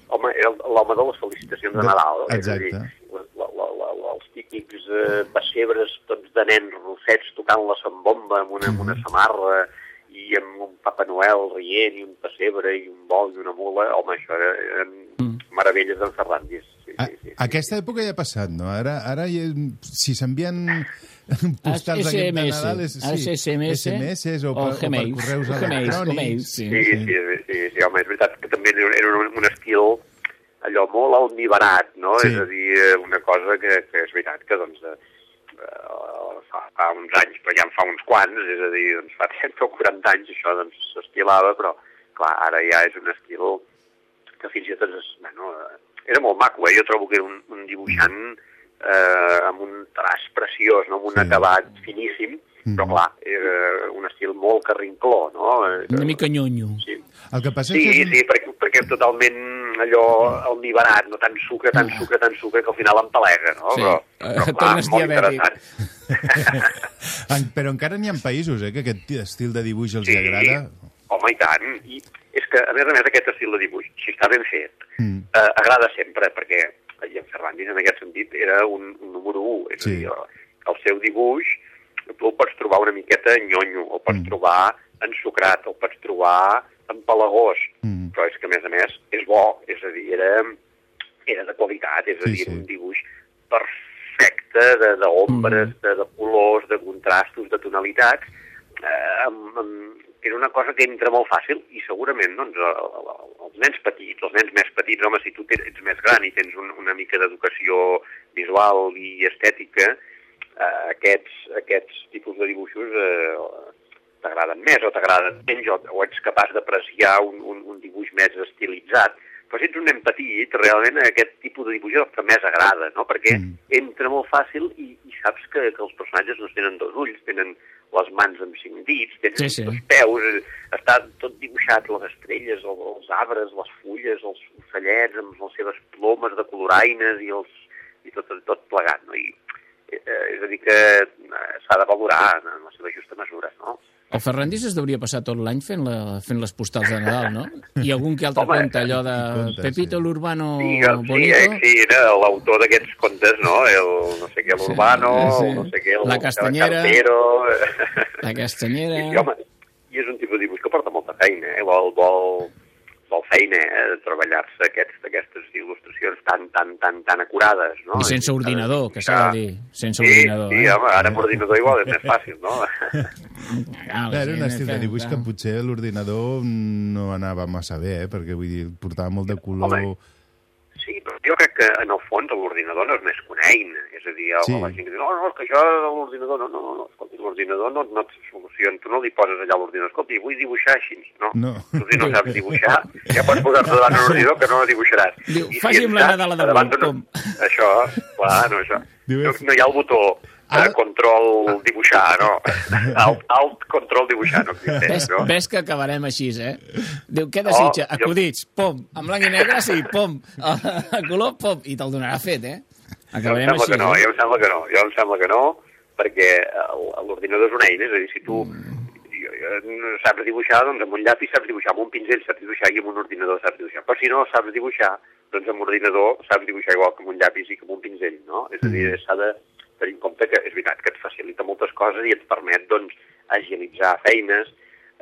Home, era l'home de les felicitacions de, De- Nadal. és a exacte. dir, la, la, la, els típics eh, pessebres tots de nens rossets tocant la sambomba amb una, amb una samarra i amb un Papa Noel rient i un pessebre i un bol i una mula. Home, això era, eren meravelles d'en Ferrandis. Sí, A, aquesta època ja ha passat, no? Ara, ara ja, si s'envien postals d'aquest de SMS, Nadal... És, és SMS, SMS o, o per, o per Gmails, correus Gmails, electrònics. Gmails, sí. Sí, sí, sí, sí, sí, home, és veritat que també era un, un estil allò molt almibarat, no? Sí. És a dir, eh, una cosa que, que és veritat que, doncs, eh, eh, fa, fa uns anys, però ja en fa uns quants, és a dir, doncs, fa 30 o 40 anys això doncs s'estilava, però, clar, ara ja és un estil que fins i tot és, bueno, era molt maco, eh? Jo trobo que era un, un dibuixant eh, amb un traç preciós, no? amb un Sí. acabat finíssim, però Mhm. clar, era un estil molt carrincló, no? Una mica nyonyo. Sí, El que passa sí, és que... sí perquè, perquè és totalment allò almibarat, no tan sucre, tan sucre, tan sucre, que al final empelega, no? Sí. Però, Eh, però clar, tornes molt diabètic. En, però encara n'hi ha països eh, que aquest ti- estil de dibuix els Sí. agrada. Home, i tant. I és que, a més a més, aquest estil de dibuix, si està ben fet, Mm. eh, agrada sempre, perquè i en Ferrandis, en aquest sentit, era un, un número 1. És Sí. a dir, el, el seu dibuix, tu el pots trobar una miqueta nyonyo, el pots Mm. trobar ensucrat, el pots trobar empalagós, Mm. però és que, a més a més, és bo. És a dir, era, era de qualitat, és a dir, sí. un dibuix perfecte de- d'ombres, de, de colors, de contrastos, de tonalitats, eh, amb, amb, era una cosa que entra molt fàcil i segurament doncs, el- el- els nens petits, els nens més petits, home, si tu ets més gran i tens un, una mica d'educació visual i estètica, eh, aquests, aquests tipus de dibuixos eh, t'agraden més o t'agraden menys o, o ets capaç d'apreciar un, un, un dibuix més estilitzat. Però si ets un nen petit, realment aquest tipus de dibuix és el que més agrada, no? perquè Mm. entra molt fàcil i, i saps que, que els personatges no tenen dos ulls, tenen les mans amb cinc dits, tenen Sí, sí. dos peus, està tot dibuixat, les estrelles, el, els arbres, les fulles, els ocellets amb les seves plomes de coloraines i, els, i tot, tot plegat, no? I, eh, és a dir que eh, s'ha de valorar en la seva justa mesura, no? El Ferrandis es deuria passar tot l'any fent, la, fent les postals de Nadal, no? I algun que altre Home, conte, allò de contes, Pepito sí. l'Urbano Sí, que- sí, Bonito. eh, sí, era l'autor d'aquests contes, no? El, no sé què, l'Urbano, sí. no sé què, el, La Castanyera. el. La castanyera... I, home, I és un tipus de dibuix que porta molta feina, eh? Vol, vol, vol feina, eh? Treballar-se aquestes il·lustracions tan, tan, tan, tan acurades, no? I sense ordinador, que s'ha de dir. Sense Sí, ordinador, sí, eh? home, ara amb ordinador igual és més fàcil, no? Ah, Era un estil de dibuix que potser l'ordinador no anava massa bé, eh? perquè vull dir, portava molt de color... Home, jo crec que en el fons l'ordinador no és més que una eina. És a dir, Sí. la gent que diu, no, no, és que això l'ordinador no, no, no, no, escolti, l'ordinador no, no et soluciona, tu no li poses allà l'ordinador, escolti, vull dibuixar així, no? No. Tu si no saps dibuixar, ja pots posar-te davant de l'ordinador que no la dibuixaràs. Diu, I si faci'm et la Nadala de davant Word, d'una- Això, clar, no, això. Diu, No, no hi ha el botó eh, control dibuixar, no? Alt, alt control dibuixar no Ves, existeix, no? ves que acabarem així, eh? Diu, què desitja? Oh, jo- Acudits, pom. En blanc i negre, sí, pom. A color, pom. I te'l donarà fet, eh? Jo em Acabarem així. no, eh? jo em sembla que no, jo em sembla que no, perquè l'ordinador és una eina, és a dir, si tu jo, jo, saps dibuixar, doncs amb un llapis saps dibuixar, amb un pinzell saps dibuixar i amb un ordinador saps dibuixar. Però si no saps dibuixar, doncs amb un ordinador saps dibuixar igual que amb un llapis i que amb un pinzell, no? És a dir, s'ha de tenir en compte que és veritat que et facilita moltes coses i et permet, doncs, agilitzar feines,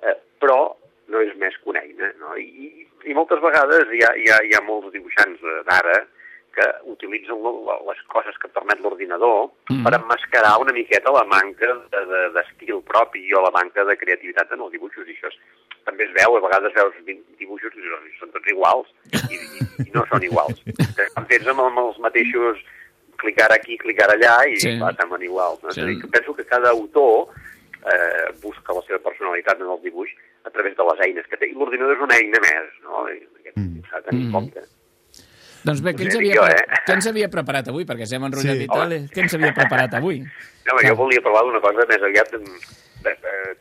eh, però no és més que una eina, no? I, i moltes vegades hi ha, hi ha, hi ha molts dibuixants eh, d'ara que utilitzen les coses que permet l'ordinador Mm. per emmascarar una miqueta la manca de- de- d'estil propi o la manca de creativitat en els dibuixos. I això és, també es veu, a vegades veus dibuixos i són tots iguals, i, i, i no són iguals. Estan fets amb, amb els mateixos clicar aquí, clicar allà, i Sí. clar, semblen iguals. No? Sí. És a dir, que penso que cada autor eh, busca la seva personalitat en el dibuix a través de les eines que té. I l'ordinador és una eina més, no? I aquest mm. s'ha de tenir en Mm. compte. Doncs bé, què ens, havia, jo, eh? què ens havia preparat avui? Perquè s'hem enrotllat Sí. i tal. eh? Què ens havia preparat avui? No, jo volia parlar d'una cosa més aviat mm,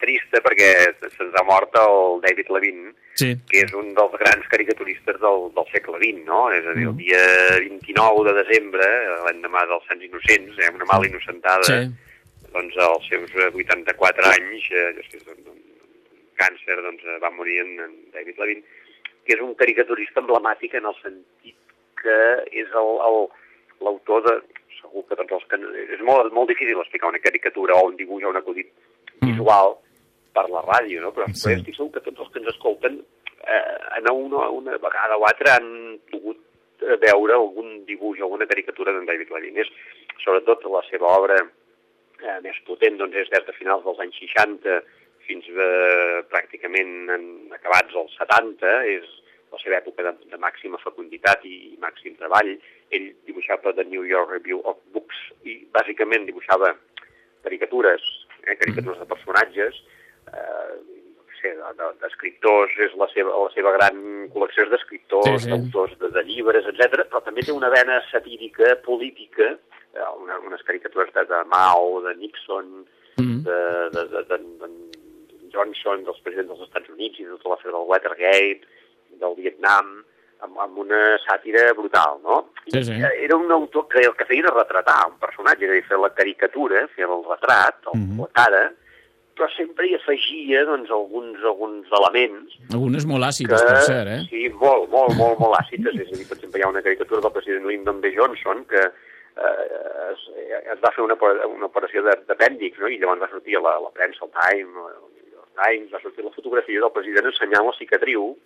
trista perquè se'ns ha mort el David Levine, Sí. que és un dels grans caricaturistes del, del segle XX, no? És a dir, Mm. el dia 29 de desembre, l'endemà dels Sants Innocents, eh, una mala innocentada, Sí. doncs als seus eh, 84 anys, eh, després d'un càncer, doncs va morir en, en David Levine, que és un caricaturista emblemàtic en el sentit que és l'autor de... Segur que tots els que... És molt, molt difícil explicar una caricatura o un dibuix o un acudit visual per la ràdio, no? Però, Sí. però estic segur que tots els que ens escolten eh, en una, una vegada o altra han pogut eh, veure algun dibuix o alguna caricatura d'en David Levine. És, sobretot la seva obra eh, més potent doncs, és des de finals dels anys 60 fins eh, pràcticament en, acabats els 70, és la seva època de, de màxima fecunditat i, i màxim treball. Ell dibuixava The New York Review of Books i bàsicament dibuixava caricatures, eh, caricatures de personatges, eh, d'escriptors, és la seva, la seva gran col·lecció és d'escriptors, Sí, sí. d'autors de, de llibres, etc. però també té una vena satírica, política, eh, una, unes caricatures de, de Mao, de Nixon, Mm. de, de, de, de, de Johnson, dels presidents dels Estats Units i de tota l'afer del Watergate, del Vietnam, amb, amb una sàtira brutal, no? Sí, sí. I Era un autor que el que feia era retratar un personatge, és a dir, fer la caricatura, fer el retrat, el, Mhm. la cara, però sempre hi afegia doncs, alguns, alguns elements Algunes molt àcides, per cert, eh? Sí, molt, molt, molt, molt àcides. És a dir, per exemple, hi ha una caricatura del president Lyndon B. Johnson que eh, es, es va fer una, una operació de- d'apèndix, no? i llavors va sortir a la, la premsa, el Time, Times, va sortir la fotografia del president ensenyant la cicatriu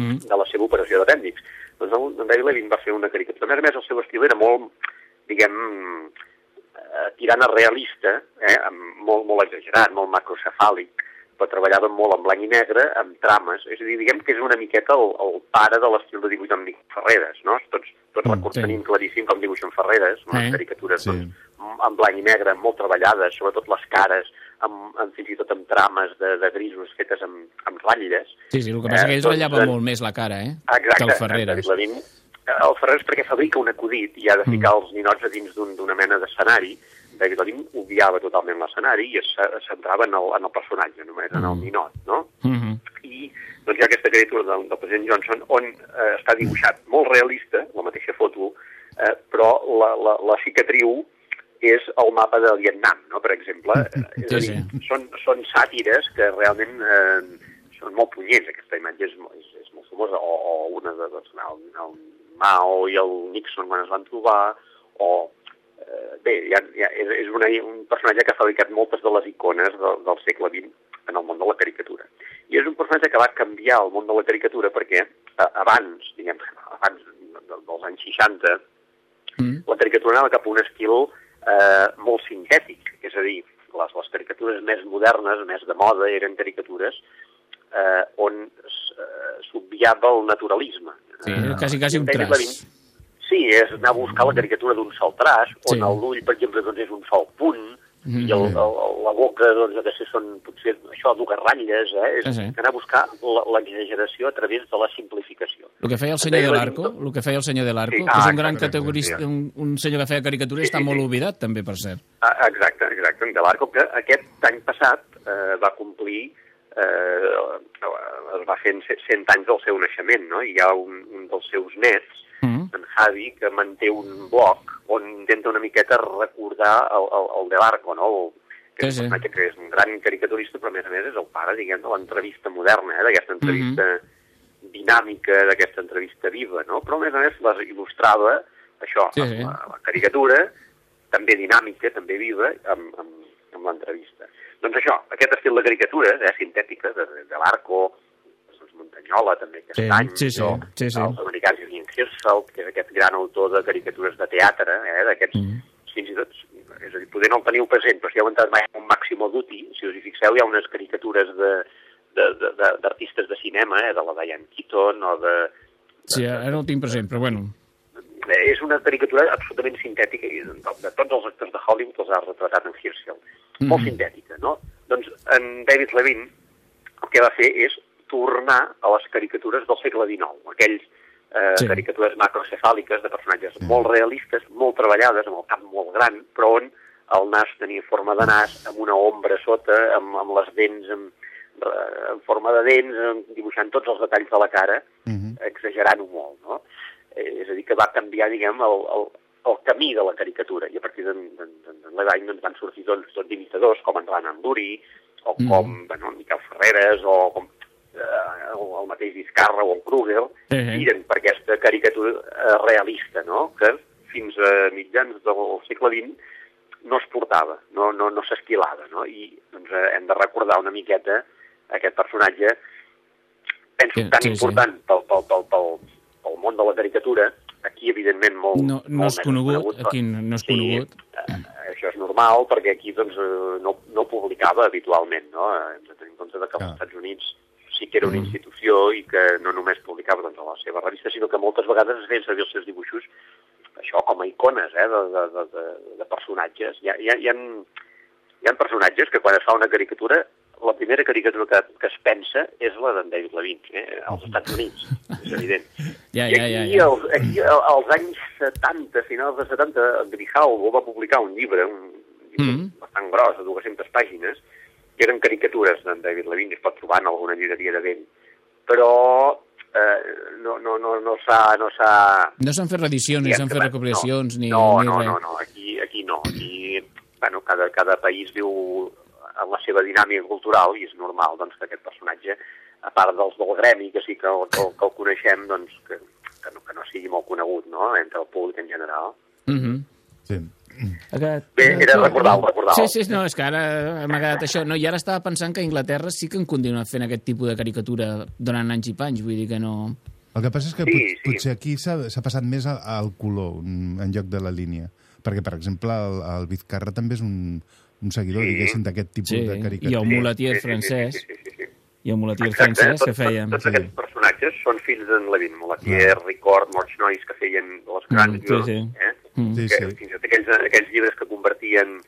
Mm. de la seva operació d'apèndix. Doncs el, en David Levine va fer una caricatura. A més a més, el seu estil era molt, diguem, eh, tirant a realista, eh, amb molt, molt exagerat, molt macrocefàlic, però treballava molt en blanc i negre, amb trames. És a dir, diguem que és una miqueta el, el pare de l'estil de dibuix d'en Nick Ferreres, no? Tots, tots Mm, sí. tenim claríssim com dibuixen Ferreres, unes Eh. caricatures Sí. doncs, en blanc i negre, molt treballades, sobretot les cares, amb, amb fins i tot amb trames de, de grisos fetes amb, amb ratlles. Sí, sí, el que passa Eh, que ell doncs, ratllava molt més la cara, eh? Exacte, Que el Ferreres. Eh, El Ferreres perquè fabrica un acudit i ha de ficar els ninots a dins d'un- d'una mena d'escenari. David Levine odiava totalment l'escenari i es, centrava en el, en el personatge, només en el ninot, no? Mhm. I doncs hi ha aquesta caricatura del, del president Johnson on eh, està dibuixat molt realista, la mateixa foto, eh, però la, la, la cicatriu és el mapa de Vietnam, no? per exemple. Eh, és a Sí, dir, sí. són, són sàtires que realment eh, són molt punyents. Aquesta imatge és, és, és molt famosa. O, o una de doncs, el, el Mao i el Nixon quan es van trobar, o eh, bé, hi ha, és, és una, un personatge que ha fabricat moltes de les icones de, del segle XX en el món de la caricatura. I és un personatge que va canviar el món de la caricatura perquè eh, abans, diguem, abans de, dels anys 60, Mm. la caricatura anava cap a un estil eh, molt sintètic, és a dir, les, les caricatures més modernes, més de moda, eren caricatures eh, on eh, s'obviava el naturalisme. Sí, Eh, quasi, quasi un traç. Sí, és anar a buscar la caricatura d'un sol traç, on Sí. l'ull, per exemple, doncs és un sol punt, Mhm. i el, el, la boca, doncs, de ser, són potser això, dues ratlles, eh? És Sí, sí. anar a buscar la- l'exageració a través de la simplificació. El que feia el senyor de l'Arco, el que feia el senyor de l'Arco, Sí, que és ah, un gran exacte, categorista, sí. un, un senyor que feia caricatures, Sí, està sí, molt sí. oblidat, també, per cert. Ah, exacte, exacte, De Larco, que aquest any passat eh, va complir, eh, es va fer 100 anys del seu naixement, no? I hi ha un, un dels seus nets, Mm. en Javi, que manté un blog on intenta una miqueta recordar el, el, el De Larco, no? El, que, Sí, sí. és, que és un gran caricaturista, però a més a més és el pare, diguem, de l'entrevista moderna, eh? d'aquesta entrevista dinàmica, d'aquesta entrevista viva, no? Però a més a més les il·lustrava, això, Sí, amb sí. La, la caricatura, també dinàmica, també viva, amb, amb, amb l'entrevista. Doncs això, aquest estil de caricatures, eh, sintètiques, de, de l'Arco, Montanyola, també aquest Sí, any, sí, sí, o sí, sí. els americans Ian Hirschfeld, que és aquest gran autor de caricatures de teatre, eh, d'aquests, Mm. fins i tot, és a dir, poder no el teniu present, però si heu entrat mai en un Máximo Duty, si us hi fixeu, hi ha unes caricatures de de- de- de- d'artistes de, cinema, eh, de la Diane Keaton o de... Sí, ara no el tinc present, però bueno. Eh, És una caricatura absolutament sintètica i de, de tots els actors de Hollywood els ha retratat en Hirschfeld. Molt Mhm. sintètica, no? Doncs en David Levine el que va fer és tornar a les caricatures del segle XIX, aquells eh, Sí. caricatures macrocefàliques de personatges molt realistes, molt treballades, amb el cap molt gran, però on el nas tenia forma de nas, amb una ombra sota, amb, amb les dents en, en forma de dents, dibuixant tots els detalls de la cara, exagerant-ho molt, no? Eh, és a dir, que va canviar, diguem, el, el, el camí de la caricatura, i a partir d'en de, de, de l'Edany doncs, van sortir doncs, tots imitadors, com en Ran Duri, o com bueno, en Miquel Ferreres, o com eh, el, el mateix Vizcarra o en Kruger, Sí, sí. tiren per aquesta caricatura eh, realista, no?, que fins a mitjans del segle XX no es portava, no, no, no s'esquilava, no? I doncs, eh, hem de recordar una miqueta aquest personatge, penso, Sí, tan sí, sí. important pel, pel, pel, pel, pel món de la caricatura, aquí, evidentment, molt, No, no molt és menys conegut, aquí no no és Sí, conegut. eh, això és normal, perquè aquí doncs, eh, no, no publicava habitualment, no? Hem de tenir en compte de que als Estats Units sí que era una institució i que no només publicava doncs, a la seva revista, sinó que moltes vegades es feien servir els seus dibuixos això com a icones eh, de, de, de, de, personatges. Hi ha, hi, ha, hi, ha, hi ha personatges que quan es fa una caricatura la primera caricatura que, que es pensa és la d'en David Levine, eh, als Estats Units, és evident. Ja, I ja, aquí, ja, ja. Els, aquí al- als anys 70, finals de 70, en Grijalvo va publicar un llibre, un llibre Mm. bastant gros, de 200 pàgines, que eren caricatures d'en David Levine, es pot trobar en alguna llibreria de vell. Però eh, no, no, no, no s'ha... No s'ha No s'han fet reedicions, ni s'han fet recopilacions, ni, no, ni no, res. no, no, aquí, aquí no. Aquí, bueno, cada, cada país viu en la seva dinàmica cultural i és normal doncs, que aquest personatge, a part dels del gremi, que sí que el, que, el- que el coneixem, doncs, que, que, no, que no sigui molt conegut no? entre el públic en general. Mhm. Sí. Ha quedat... Bé, era recordar-ho, recordar-ho. Sí, sí, no, és que ara m'ha quedat això. No, I ara estava pensant que a Anglaterra sí que han continuat fent aquest tipus de caricatura durant anys i panys, vull dir que no... El que passa és que Sí, pot, sí. potser aquí s'ha s'ha passat més al, al color mm, en lloc de la línia. Perquè, per exemple, el, el Vizcarra també és un, un seguidor, Sí. diguéssim, d'aquest tipus Sí, de i caricatura. el mulatier Sí, sí, sí, francès, sí, sí, sí, sí. i el mulatier Exacte, francès que tots, feien... Tots, tots aquests personatges són fills d'en Levin, Molatier, Ricord, Morch Nois, que feien les grans Mm, sí, sí. eh? Mm. Sí, que, sí. fins i tot aquells, aquells llibres que convertien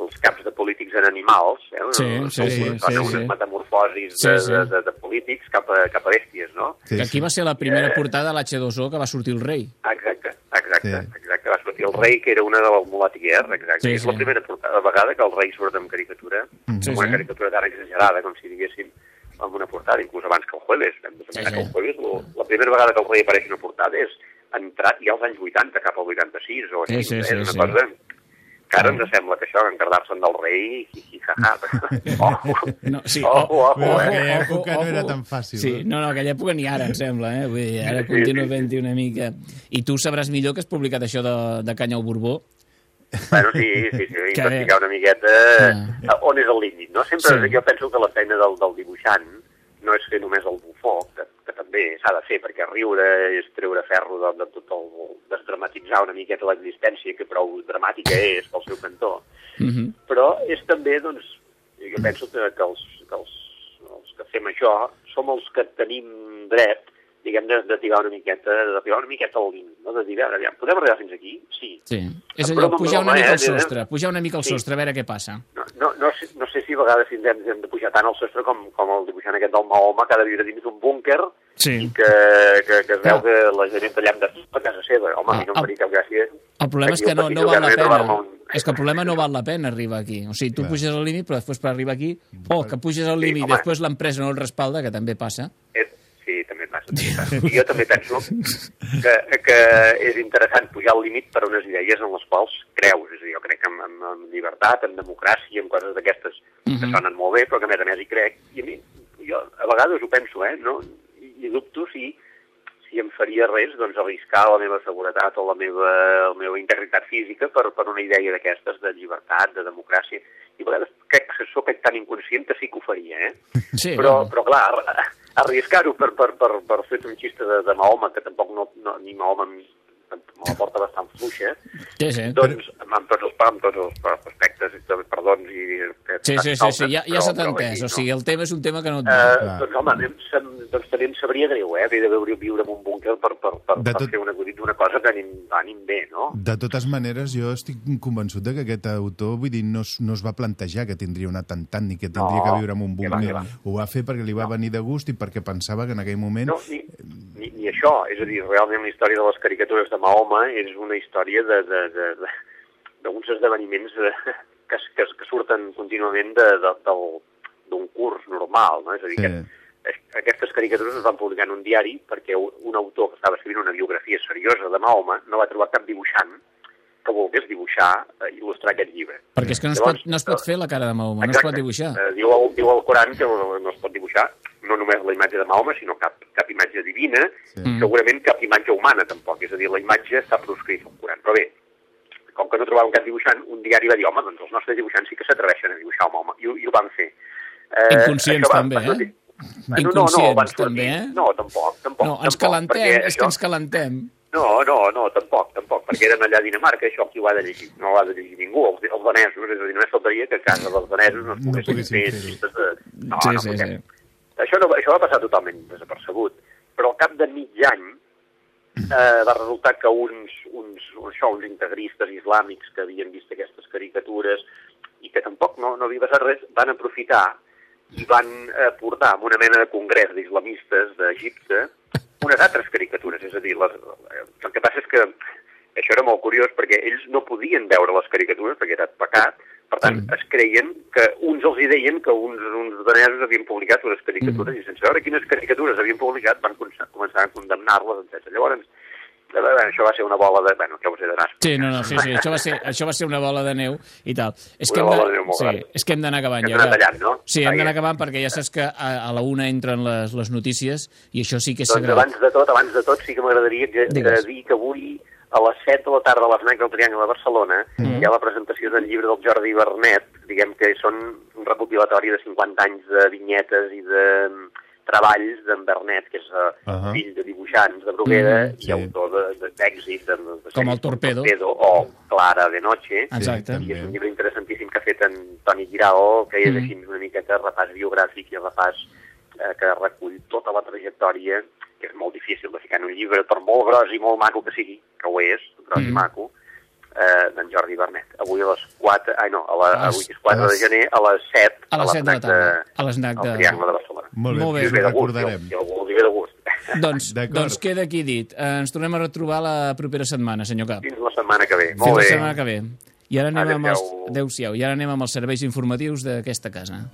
els caps de polítics en animals, eh? Sí, sí, sí, sí, unes sí. metamorfosis Sí, de, sí. De, de, de polítics cap a, cap a bèsties, no? Sí, Que aquí sí. va ser la primera portada de l'H2O que va sortir el rei. Exacte, exacte, Sí. exacte. Va sortir el rei, que era una de la Molatier, exacte. Sí, és sí. la primera portada, vegada que el rei surt amb caricatura, Sí, amb una sí. caricatura tan exagerada, com si diguéssim, amb una portada, inclús abans que el Jueves. Hem de pensar Sí, sí. que el Jueves, la primera vegada que el rei apareix en una portada és entrat ja als anys 80, cap al 86 o Sí, així. sí, és sí, una sí. cosa que ara ens sembla que això, encardar-se'n del rei, hi, hi, ha, ha. Ojo, No, sí, oh, Però en eh? aquella ojo, època no era tan fàcil. Sí, eh? no, no, aquella època ni ara, em sembla, eh? Vull dir, ara Sí, sí, continua sí. fent-hi una mica... I tu sabràs millor que has publicat això de, de Canya al Borbó. Bueno, sí, sí, sí, Que investigar una miqueta Ah. ah. on és el límit, no? Sempre Sí. jo penso que la feina del, del dibuixant no és fer només el bufó, que, que també s'ha de fer, perquè riure és treure ferro de, de tot el... desdramatitzar una miqueta l'existència, que prou dramàtica és pel seu cantó. Mhm. Però és també, doncs, jo penso que, que, els, que els, els que fem això som els que tenim dret diguem, de, de tirar una miqueta, de tirar una miqueta al límit, no? de dir, a veure, aviam, podem arribar fins aquí? Sí. Sí. És allò, pujar una mica eh? al sostre, pujar una mica al Sí. sostre, a veure què passa. No, no, no, sé, no sé si a vegades hem, hem de pujar tant al sostre com, com el dibuixant aquest del Mahoma, que ha de viure dins d'un búnquer Sí. i que, que, que es veu Clar. que la gent allà de a casa seva. Home, a mi no em Ah, faria cap gràcia. El problema és que no, no val la pena. És que el problema no val la pena arribar aquí. O sigui, tu Clar. puges al límit, però després per arribar aquí, o que puges al Sí, límit i després l'empresa no el respalda, que també passa. És, I jo també penso que, que és interessant pujar al límit per unes idees en les quals creus. És a dir, jo crec en, en, en llibertat, en democràcia, en coses d'aquestes que Mhm. sonen molt bé, però que a més a més hi crec. I a mi, jo a vegades ho penso, eh? No? I, i dubto si, si em faria res doncs, arriscar la meva seguretat o la meva, la meva integritat física per, per una idea d'aquestes de llibertat, de democràcia. I a vegades crec que sóc tan inconscient que sí que ho faria, eh? Sí, però, bueno. però clar, ar- arriscar-ho per, per, per, per fer un xiste de, de Mahoma, que tampoc no, no ni Mahoma me la porta bastant fluixa, Sí, sí. doncs amb, amb tots els, amb tots els aspectes, perdons i... que- Sí, sí, sí, sí, ja, ja però entès. O sigui, el tema és un tema que no et Eh, va. doncs home, a mi em sem, doncs també em sabria greu, eh, haver de viure, viure en un búnquer per, per, per, per tot- fer un acudit d'una cosa que anim, anim bé, no? De totes maneres, jo estic convençut de que aquest autor, vull dir, no, no es va plantejar que tindria un atemptat ni que tindria No, que viure en un que va, búnquer. que va. Ho va fer perquè li va venir de gust i perquè pensava que en aquell moment... No, ni, ni, ni això, és a dir, realment la història de les caricatures de Mahoma és una història de, de, de, de, d'uns esdeveniments eh, que, que, que surten contínuament de, de, del- d'un curs normal, no? És a dir, Sí. que es- aquestes caricatures es van publicar en un diari perquè un, autor que estava escrivint una biografia seriosa de Mahoma no va trobar cap dibuixant que volgués dibuixar, eh, il·lustrar aquest llibre. Perquè és que no es, pot, no es pot fer la cara de Mahoma, no es pot dibuixar. Eh, diu, el, diu el Coran que no, no es pot dibuixar no només la imatge de Mahoma, sinó cap, cap imatge divina, Sí. segurament cap imatge humana tampoc, és a dir, la imatge està proscrita al Coran. Però bé, com que no trobaven cap dibuixant, un diari va dir, home, doncs els nostres dibuixants sí que s'atreveixen a dibuixar el Mahoma, i, i ho van fer. Eh, Inconscients això va- també, va eh? No, no, no, Inconscients van sortir... també, eh? No, tampoc, tampoc. No, ens tampoc, calentem, és que ens calentem. no, no, no, tampoc, tampoc, perquè eren allà a Dinamarca, això qui ho ha de llegir? No ho ha de llegir ningú, els, els danesos, és a dir, només faltaria que a casa dels danesos no es No poguessin poguessin fer de... No, Sí, no sí, sí. Això, no, això va passar totalment desapercebut, però al cap de mig any eh, va resultar que uns, uns, això, uns integristes islàmics que havien vist aquestes caricatures i que tampoc no, no havia passat res, van aprofitar i van eh, portar en una mena de congrés d'islamistes d'Egipte unes altres caricatures, és a dir, les, el que passa és que això era molt curiós perquè ells no podien veure les caricatures perquè era pecat, per tant, es creien que uns els hi deien que uns, uns danesos havien publicat unes caricatures i sense veure quines caricatures havien publicat van començar, a condemnar-les, etc. Llavors, eh, això va ser una bola de... Bueno, què us he d'anar Sí, no, no, sí, sí, això va, ser, això va ser una bola de neu i tal. És Una que bola de, de neu molt sí, gran. és que hem d'anar acabant Hem ja. que- tallant, no? Sí, hem d'anar bé. acabant perquè ja saps que a, a la una entren les, les notícies i això sí que és Doncs sagrat. abans de tot, abans de tot, sí que m'agradaria que- que dir que avui a les 7 de la tarda a l'Esnac del Triangle de Barcelona Mhm. hi ha la presentació del llibre del Jordi Bernet, diguem que són un recopilatori de 50 anys de vinyetes i de mm, treballs d'en Bernet, que és uh, Ahà. fill de dibuixants de Bruguera i sí. autor de- de- d'èxit de, de, de Com el sèries Torpedo. o Clara de Noche. Exacte. Sí, I és un llibre interessantíssim que ha fet en Toni Guirao, que és Mhm. així una miqueta repàs biogràfic i repàs eh, que recull tota la trajectòria, que és molt difícil de ficar en un llibre, per molt gros i molt maco que sigui, que ho és, gros i Mhm. maco, eh, d'en Jordi Bernet. Avui a les 4, ai no, a la, A les- avui és 4 a de les- gener, a les 7, A les 7 de la tarda, a l'Snac al de- Triangle de Barcelona. Molt bé, Molt bé. gust, recordarem. si, si algú li ve de gust. Doncs, doncs queda aquí dit. Eh, ens tornem a retrobar la propera setmana, senyor Cap. Fins la setmana que ve. Fins Molt la bé. setmana que ve. I ara anem amb els... Adéu-siau. Adéu-siau. I ara anem amb els serveis informatius d'aquesta casa.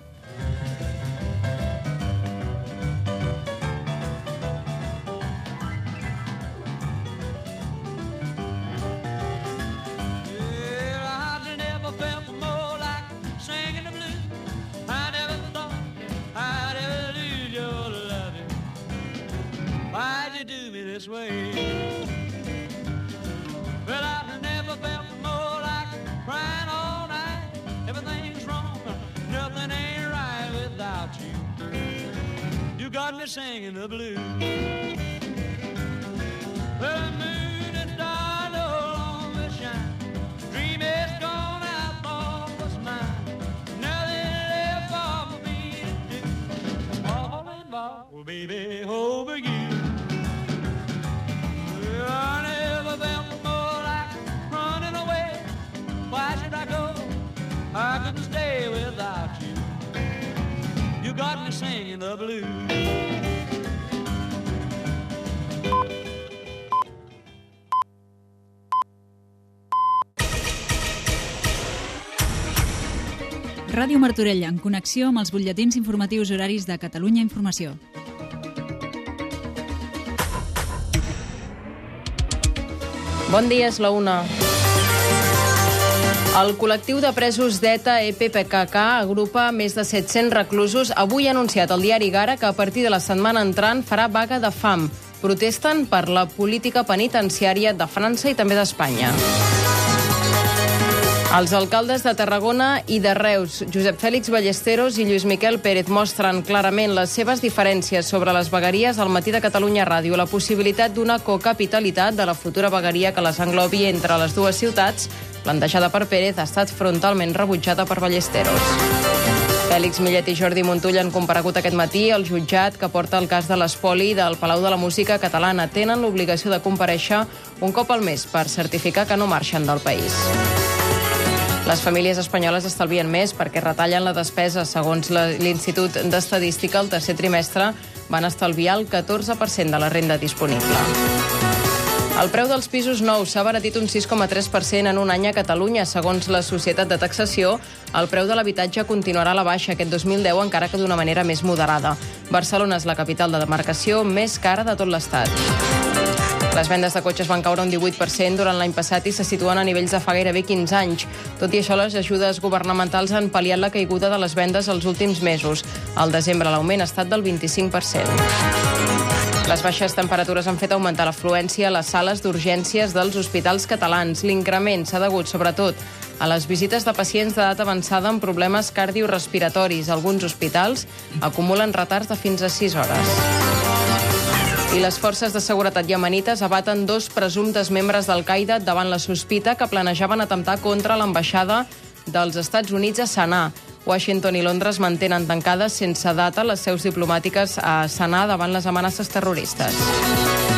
This way? Well, I've never felt more like crying all night. Everything's wrong, nothing ain't right without you. You got me singing the blues. Well, the moon and stars no longer shine. Dream is gone out, all was mine. Nothing left for me to do. Falling ball, baby, over you. Got me singing the blues. Ràdio Martorell, en connexió amb els butlletins informatius horaris de Catalunya Informació. Bon dia, és la una. El col·lectiu de presos d'ETA EPPKK agrupa més de 700 reclusos. Avui ha anunciat el diari Gara que a partir de la setmana entrant farà vaga de fam. Protesten per la política penitenciària de França i també d'Espanya. Els alcaldes de Tarragona i de Reus, Josep Fèlix Ballesteros i Lluís Miquel Pérez, mostren clarament les seves diferències sobre les vegueries al matí de Catalunya Ràdio. La possibilitat d'una cocapitalitat de la futura vegueria que les englobi entre les dues ciutats, plantejada per Pérez, ha estat frontalment rebutjada per Ballesteros. Fèlix Millet i Jordi Montull han comparegut aquest matí al jutjat que porta el cas de l'espoli del Palau de la Música Catalana. Tenen l'obligació de compareixer un cop al mes per certificar que no marxen del país. Les famílies espanyoles estalvien més perquè retallen la despesa. Segons l'Institut d'Estadística, el tercer trimestre van estalviar el 14% de la renda disponible. El preu dels pisos nous s'ha baratit un 6,3% en un any a Catalunya. Segons la Societat de Taxació, el preu de l'habitatge continuarà a la baixa aquest 2010, encara que d'una manera més moderada. Barcelona és la capital de demarcació més cara de tot l'Estat. Les vendes de cotxes van caure un 18% durant l'any passat i se situen a nivells de fa gairebé 15 anys. Tot i això, les ajudes governamentals han pal·liat la caiguda de les vendes els últims mesos. Al desembre l'augment ha estat del 25%. Les baixes temperatures han fet augmentar l'afluència a les sales d'urgències dels hospitals catalans. L'increment s'ha degut, sobretot, a les visites de pacients d'edat avançada amb problemes cardiorespiratoris. Alguns hospitals acumulen retards de fins a 6 hores. I les forces de seguretat iemenites abaten dos presumptes membres d'Al-Qaeda davant la sospita que planejaven atemptar contra l'ambaixada dels Estats Units a Sanà. Washington i Londres mantenen tancades sense data les seus diplomàtiques a Sanà davant les amenaces terroristes.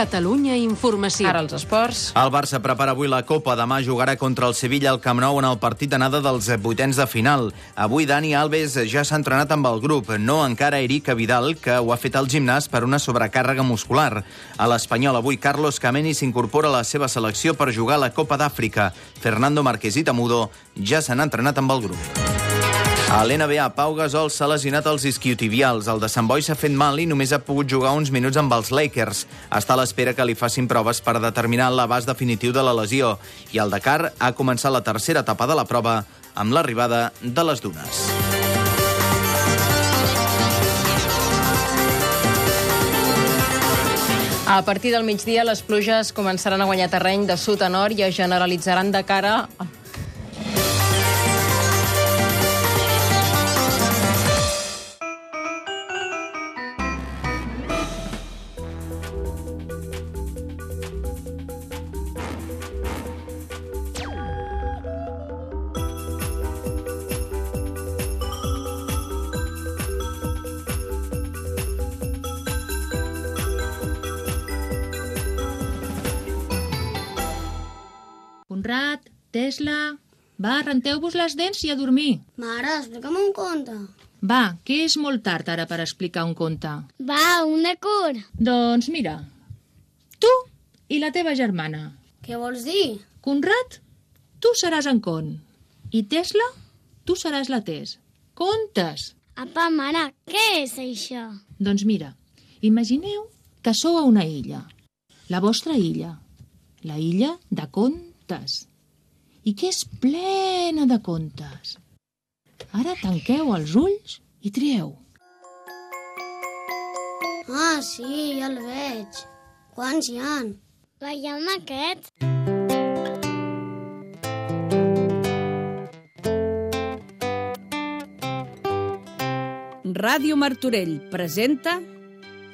Catalunya Informació. Ara els esports. El Barça prepara avui la Copa. Demà jugarà contra el Sevilla al Camp Nou en el partit d'anada dels vuitens de final. Avui Dani Alves ja s'ha entrenat amb el grup, no encara Erika Vidal, que ho ha fet al gimnàs per una sobrecàrrega muscular. A l'Espanyol avui Carlos Kameni s'incorpora a la seva selecció per jugar a la Copa d'Àfrica. Fernando Marquès i Tamudo ja s'han entrenat amb el grup. A l'NBA, Pau Gasol s'ha lesionat els isquiotibials. El de Sant Boi s'ha fet mal i només ha pogut jugar uns minuts amb els Lakers. Està a l'espera que li facin proves per determinar l'abast definitiu de la lesió. I el Dakar ha començat la tercera etapa de la prova amb l'arribada de les dunes. A partir del migdia, les pluges començaran a guanyar terreny de sud a nord i es generalitzaran de cara Va, renteu-vos les dents i a dormir. Mare, explica'm un conte. Va, que és molt tard ara per explicar un conte. Va, un de cur. Doncs mira, tu i la teva germana. Què vols dir? Conrad, tu seràs en Con. I Tesla, tu seràs la Tes. Contes! Apa, mare, què és això? Doncs mira, imagineu que sou a una illa. La vostra illa. La illa de contes. I que és plena de contes. Ara tanqueu els ulls i trieu. Ah, sí, ja el veig. Quants hi han? Veiem aquest. Ràdio Martorell presenta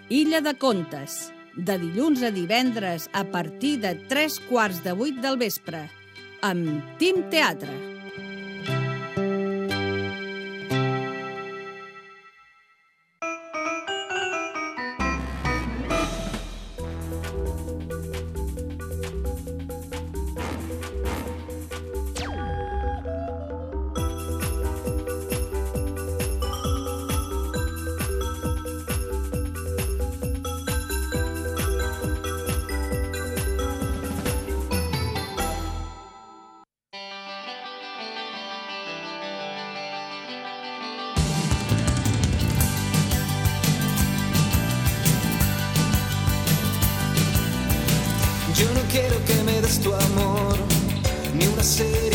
Illa de Contes, de dilluns a divendres a partir de tres quarts de vuit del vespre, amb Tim Teatre. I sea.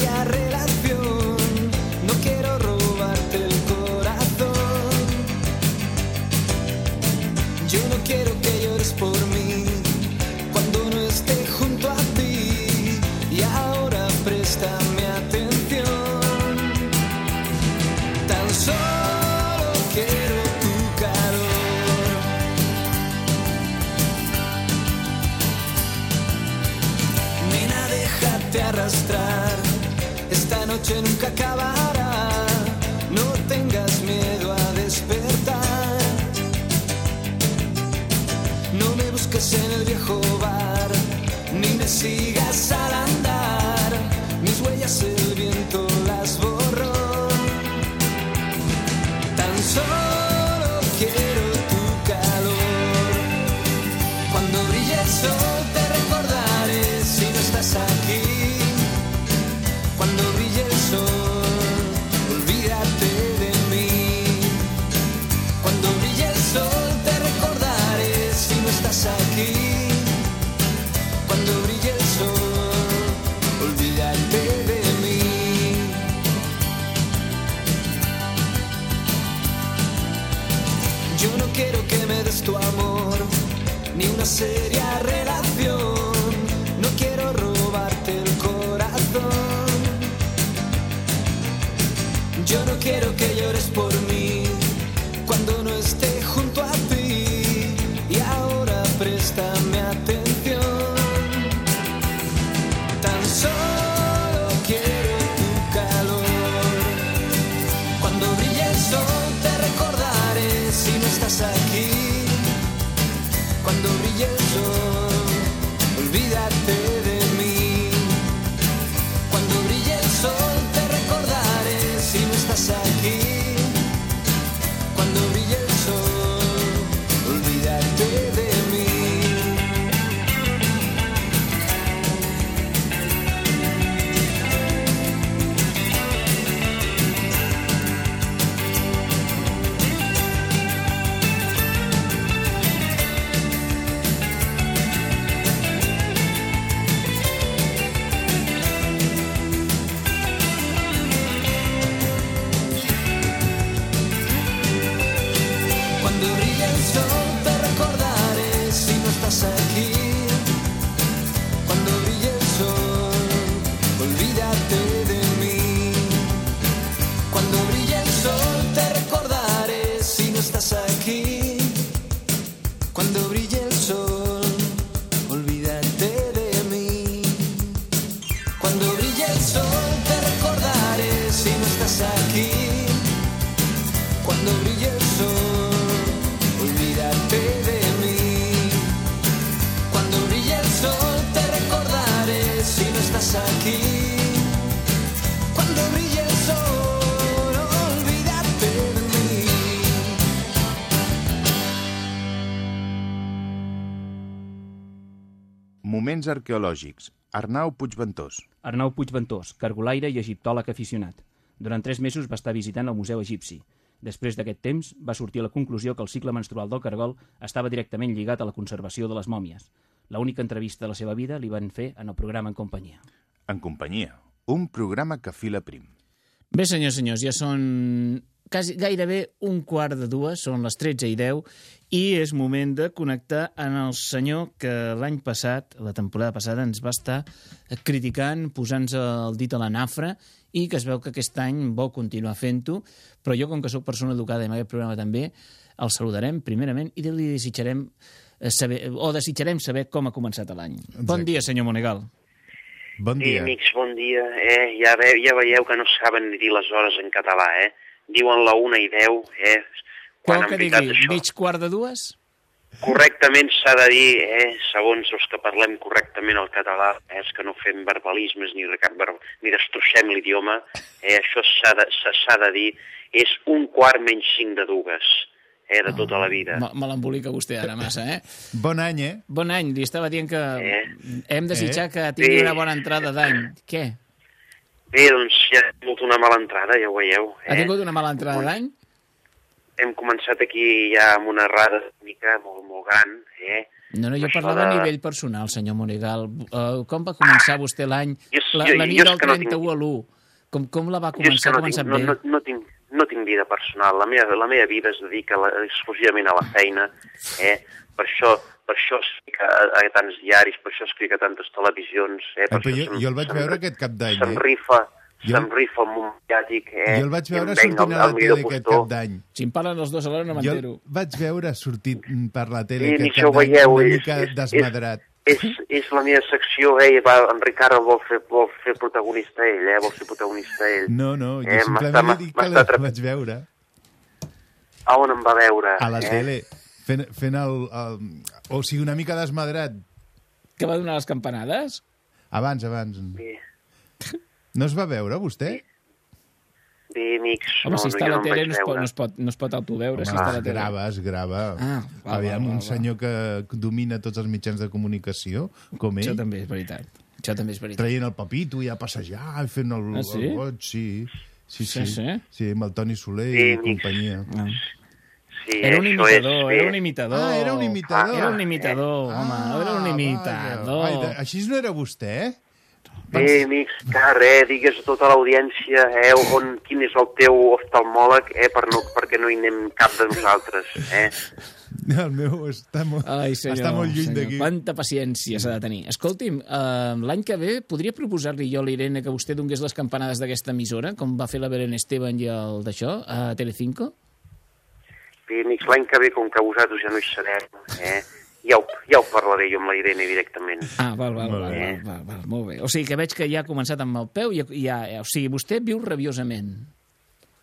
No tengas miedo a despertar. No me busques en el viejo bar, ni me sigas Moments arqueològics. Arnau Puigventós. Arnau Puigventós, cargolaire i egiptòleg aficionat. Durant tres mesos va estar visitant el Museu Egipci. Després d'aquest temps, va sortir a la conclusió que el cicle menstrual del cargol estava directament lligat a la conservació de les mòmies. La única entrevista de la seva vida li van fer en el programa En companyia. En companyia. Un programa que fila prim. Bé, senyors, senyors, ja són quasi, gairebé un quart de dues, són les 13 i 10, i és moment de connectar en el senyor que l'any passat, la temporada passada, ens va estar criticant, posant-se el dit a la nafra, i que es veu que aquest any vol continuar fent-ho, però jo, com que sóc persona educada i en aquest programa també, el saludarem primerament i li desitjarem eh, saber, o desitjarem saber com ha començat l'any. Bon dia, senyor Monegal. Bon Sí, amics, bon dia. Eh? Ja, ve, ja veieu que no saben ni dir les hores en català, eh? Diuen la una i deu, eh? En que digui això mig quart de dues? correctament s'ha de dir, eh? segons els que parlem correctament el català, eh? és que no fem verbalismes ni, recap ver... ni destrossem l'idioma, eh? això s'ha de, de dir, és un quart menys cinc de dues, eh? de tota la vida. Me, me l'embolica vostè ara massa, eh? Bon any, eh? Bon any, li estava dient que Eh? hem desitjat Eh? que tingui Sí. una bona entrada d'any. Què? Bé, doncs ja ha tingut una mala entrada, ja ho veieu. Ha Eh? tingut una mala entrada d'any? Hem començat aquí ja amb una errada mica molt, molt gran, eh? No, no, jo Això parlava a de- nivell personal, senyor Monegal. Uh, com va començar vostè l'any, la, la nit del que no 31 a l'1? Com, com la va començar? no tinc, començat no, bé? no, no, tinc, no tinc vida personal. La meva, la meva vida es dedica a la, exclusivament a la feina. Eh? Per això per això escric a, a tants diaris, per això escric a tantes televisions. Eh? Per Ah, però jo, jo el vaig veure aquest cap d'any, Se'm eh? rifa, Jo- se'm rifa el món mediàtic. Eh? Jo el vaig veure sortint el- a la tele aquest postor. cap d'any. Si em parlen els dos alhora no Jo m'entero. el vaig veure sortit per la tele Sí, aquest cap d'any una és- mica és- desmadrat. És, és la meva secció, eh? Va, en Ricard el vol fer, vol fer protagonista ell, eh? Vol ser protagonista ell. No, no, jo Eh, simplement he dit que la vaig veure A on em va veure? a la eh? tele, fent, fent el, el... O sigui, una mica desmadrat. Que va donar les campanades? Abans, abans. Bé, No es va veure, vostè? bé amics, Home, no, si no, està jo a la no tele no es, pot, no, es pot, no es pot autoveure. si Home, està a la tele. grava, es grava. Ah, Aviam, val, val, un senyor que domina tots els mitjans de comunicació, com ell. Això també és veritat. Això també és veritat. Traient el papito i a passejar, i fent el, Ah, sí? el goig, sí. Sí, Sí, sí. sí? Sí, amb el Toni Soler Sí, i companyia. Sí, Era un això imitador, és, era un imitador. Ah, era un imitador. Era un imitador, home, era un imitador. Ai, així no era vostè, eh? Bé, amics, que res, digues a tota l'audiència eh, on, quin és el teu oftalmòleg, eh, per no, perquè no hi anem cap de nosaltres. Eh? El meu està molt, Ai, senyor, està molt lluny d'aquí. Quanta paciència s'ha de tenir. Escolti'm, uh, l'any que ve podria proposar-li jo a l'Irene que vostè donés les campanades d'aquesta emissora, com va fer la Belén Esteban i el d'això, a Telecinco? Bé, amics, l'any que ve, com que vosaltres ja no hi serem, eh, ja, ho, ja ho parlaré jo amb la Irene directament. Ah, val, val, val, val, val, val, molt bé. O sigui que veig que ja ha començat amb el peu i ja, o sigui, vostè viu rabiosament.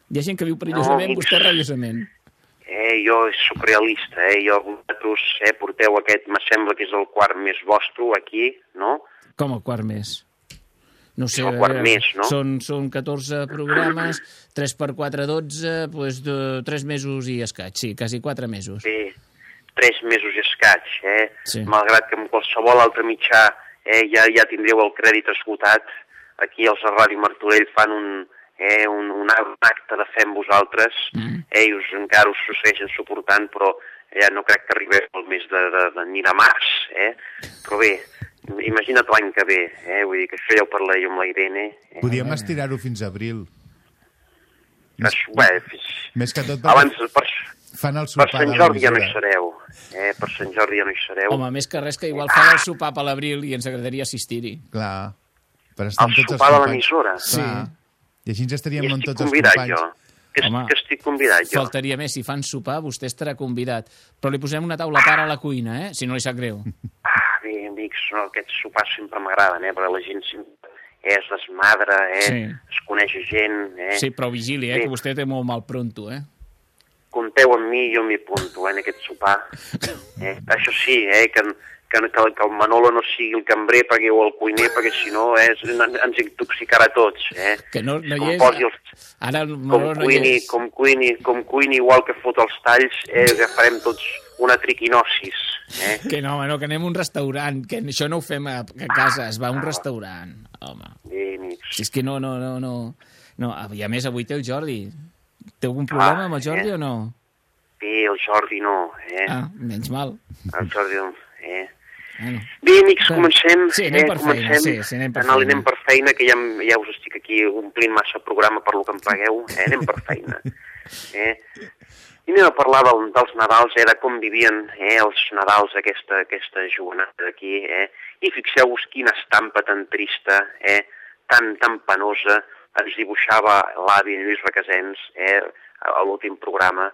Hi ha gent que viu perillosament, amics. vostè rabiosament. Eh, jo soc realista, eh, jo vosaltres eh, porteu aquest, me sembla que és el quart més vostre aquí, no? Com el quart mes? No sé, És el quart veure, mes, no? Són, són 14 programes, 3 per 4, 12, doncs de 3 mesos i escaig, sí, quasi 4 mesos. Sí, tres mesos i escaig, eh? Sí. Malgrat que amb qualsevol altre mitjà eh, ja, ja tindreu el crèdit esgotat, aquí els de Ràdio Martorell fan un, eh, un, un acte de fe amb vosaltres, Mm. eh, i us, encara us segueixen suportant, però ja no crec que arribeu al mes de, de, de, ni de març, eh? Però bé, imagina't l'any que ve, eh? Vull dir que això ja ho parlaré jo amb la Irene. Eh? Podíem estirar-ho fins a abril. Més, bé, fins... Més que tot perquè Abans, per, fan el per sopar Sant de Jordi ja no hi sereu. Eh? Per Sant Jordi ja no hi sereu. Home, més que res que igual fa el sopar a l'abril i ens agradaria assistir-hi. Clar. Per estar El tots sopar de l'emissora? Sí. I així ens estaríem I amb tots els companys. jo. Que, Home, que estic convidat, jo. Faltaria més, si fan sopar, vostè estarà convidat. Però li posem una taula a part a la cuina, eh? Si no li sap greu. Ah, bé, amics, no, aquests sopars sempre m'agraden, eh? Perquè la gent sempre eh, es desmadra, eh? Sí. Es coneix gent, eh? Sí, però vigili, eh? Sí. Que vostè té molt mal pronto, eh? Compteu amb mi, jo m'hi apunto, eh, en aquest sopar. Eh? Això sí, eh? Que, que, que, que el Manolo no sigui el cambrer perquè, o el cuiner, perquè si no eh, ens, intoxicarà a tots, eh? Que no, no com hi és... posi els, Ara el com Manolo no hi cuini, és. com cuini, com cuini igual que fot els talls, eh, agafarem tots una triquinosis. Eh? Que no, home, no, que anem a un restaurant, que això no ho fem a, a casa, es va a un restaurant, home. Amics. Si és que no, no, no, no... no I a més, avui té el Jordi. Té algun problema Ah, amb el Jordi eh? o no? Bé, el Jordi no, eh? Ah, menys mal. El Jordi no, eh? Bueno. Bé, amics, comencem. Sí, anem eh? per feina, comencem. sí, sí, anem per feina. anem per feina, que ja, ja us estic aquí omplint massa programa per lo que em pagueu. Eh? Anem per feina. Eh? I anem a parlar del, dels Nadals, eh, de com vivien eh, els Nadals aquesta, aquesta jovenada d'aquí. Eh? I fixeu-vos quina estampa tan trista, eh? tan, tan penosa, ens dibuixava l'avi Lluís Requesens eh? a l'últim programa,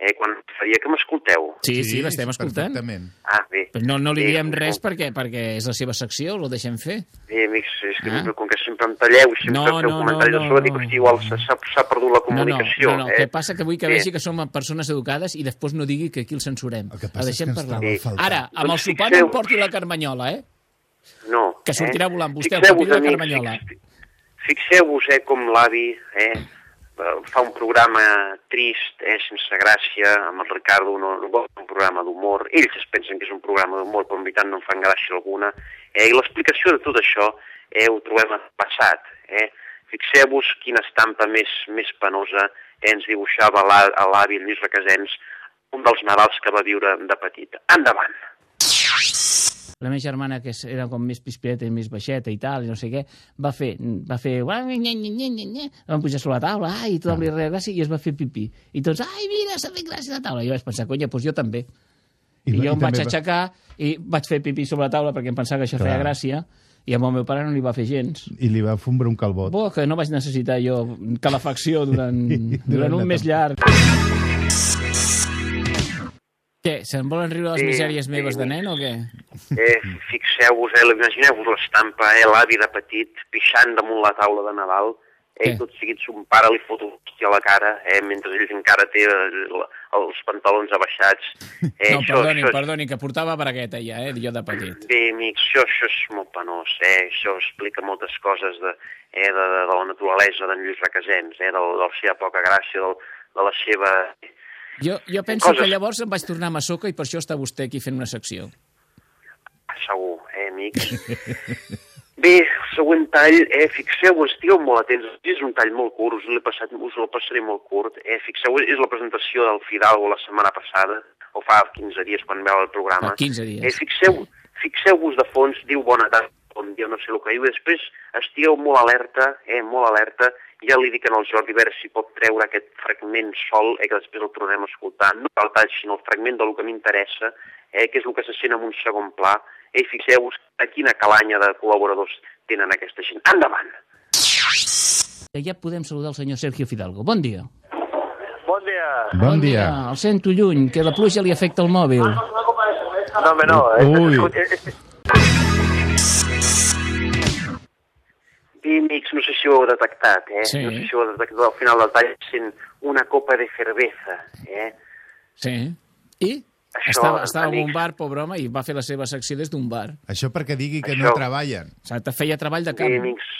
eh? quan faria que m'escolteu. Sí, sí, l'estem escoltant. Perfectament. Ah, bé. Però no, no li Bé, diem com- res perquè, perquè és la seva secció, lo deixem fer. Bé, amics, és que Ah. com que sempre em talleu i sempre No, feu no, comentaris no, no, sobre, no, dic, hosti, igual s'ha- perdut la No, no, comunicació. no, no. eh? El que passa que vull que Bé. vegi que som persones educades i després no digui que aquí el censurem. El passa deixem és que ens parlar. faltar. Ara, amb el Doncs sopar no fixeu- em porti la carmanyola, eh? No. Que sortirà eh? volant vostè, el Fixeu-vos, paper de la carmanyola. fix- Fixeu-vos, eh, com l'avi eh, fa un programa trist, eh, sense gràcia, amb el Ricardo no, no vol un programa d'humor. Ells es pensen que és un programa d'humor, però en veritat no en fan gràcia alguna. Eh, I l'explicació de tot això eh, ho trobem passat. Eh. Fixeu-vos quina estampa més, més penosa eh, ens dibuixava l'avi Lluís Requesens, un dels Nadals que va viure de petit. Endavant! La meva germana, que era com més pispireta i més baixeta i tal, i no sé què, va fer... Va fer... Van pujar sobre la taula, ai, i tothom li reia gràcia, i es va fer pipí. I tots, ai, mira, s'ha fet gràcia la taula. I jo vaig pensar, conya, doncs jo també. I, I- jo i em vaig també va- aixecar i vaig fer pipí sobre la taula perquè em pensava que això Clar. feia gràcia, i amb el meu pare no li va fer gens. I li va fumbre un calbot. Bo, que no vaig necessitar jo calefacció durant, durant Durant un mes llarg. Què, se'n volen riure les Sí, misèries sí, meves de nen o què? Eh, Fixeu-vos, eh, imagineu-vos l'estampa, eh, l'avi de petit, pixant damunt la taula de Nadal, eh, tot seguit son pare li fot un a la cara, eh, mentre ell encara té eh, la- els pantalons abaixats. Eh, no, perdoni, perdoni, que portava bragueta ja, eh, jo de petit. Bé, amics, això, això és molt penós, eh? Això explica moltes coses de, eh, de, de, de la naturalesa d'en Lluís Requesens, eh? De, de la seva poca gràcia, del, de la seva... Jo, jo penso Coses- que llavors em vaig tornar a Massoca i per això està vostè aquí fent una secció. Segur, eh, amics? Bé, el següent tall, eh, fixeu, estigueu molt atents, és un tall molt curt, us l'he passat, us el passaré molt curt, eh, fixeu, és la presentació del Fidalgo la setmana passada, o fa 15 dies quan veu el programa. Fa 15 dies. Eh, fixeu, fixeu-vos de fons, diu bona tarda, bon dia, no sé el que diu, després estigueu molt alerta, eh, molt alerta, ja li dic al Jordi a veure si pot treure aquest fragment sol, eh, que després el tornem a escoltar, no el tall, sinó el fragment del que m'interessa, eh, que és el que se sent en un segon pla, eh, fixeu-vos a quina calanya de col·laboradors tenen aquesta gent. Endavant! Ja podem saludar el senyor Sergio Fidalgo. Bon dia. Bon dia. Bon dia. Ah, el sento lluny, que la pluja li afecta el mòbil. No, home, no. eh, Ui. Amics, no sé si ho heu detectat, eh? Sí. No sé si ho heu detectat al final del tall sent una copa de cerveza, eh? Sí. I? Això, estava, estava en un bar, pobre home, i va fer la seva secció des d'un bar. Això perquè digui que Això. no treballen. O sigui, te feia treball de camp. amics,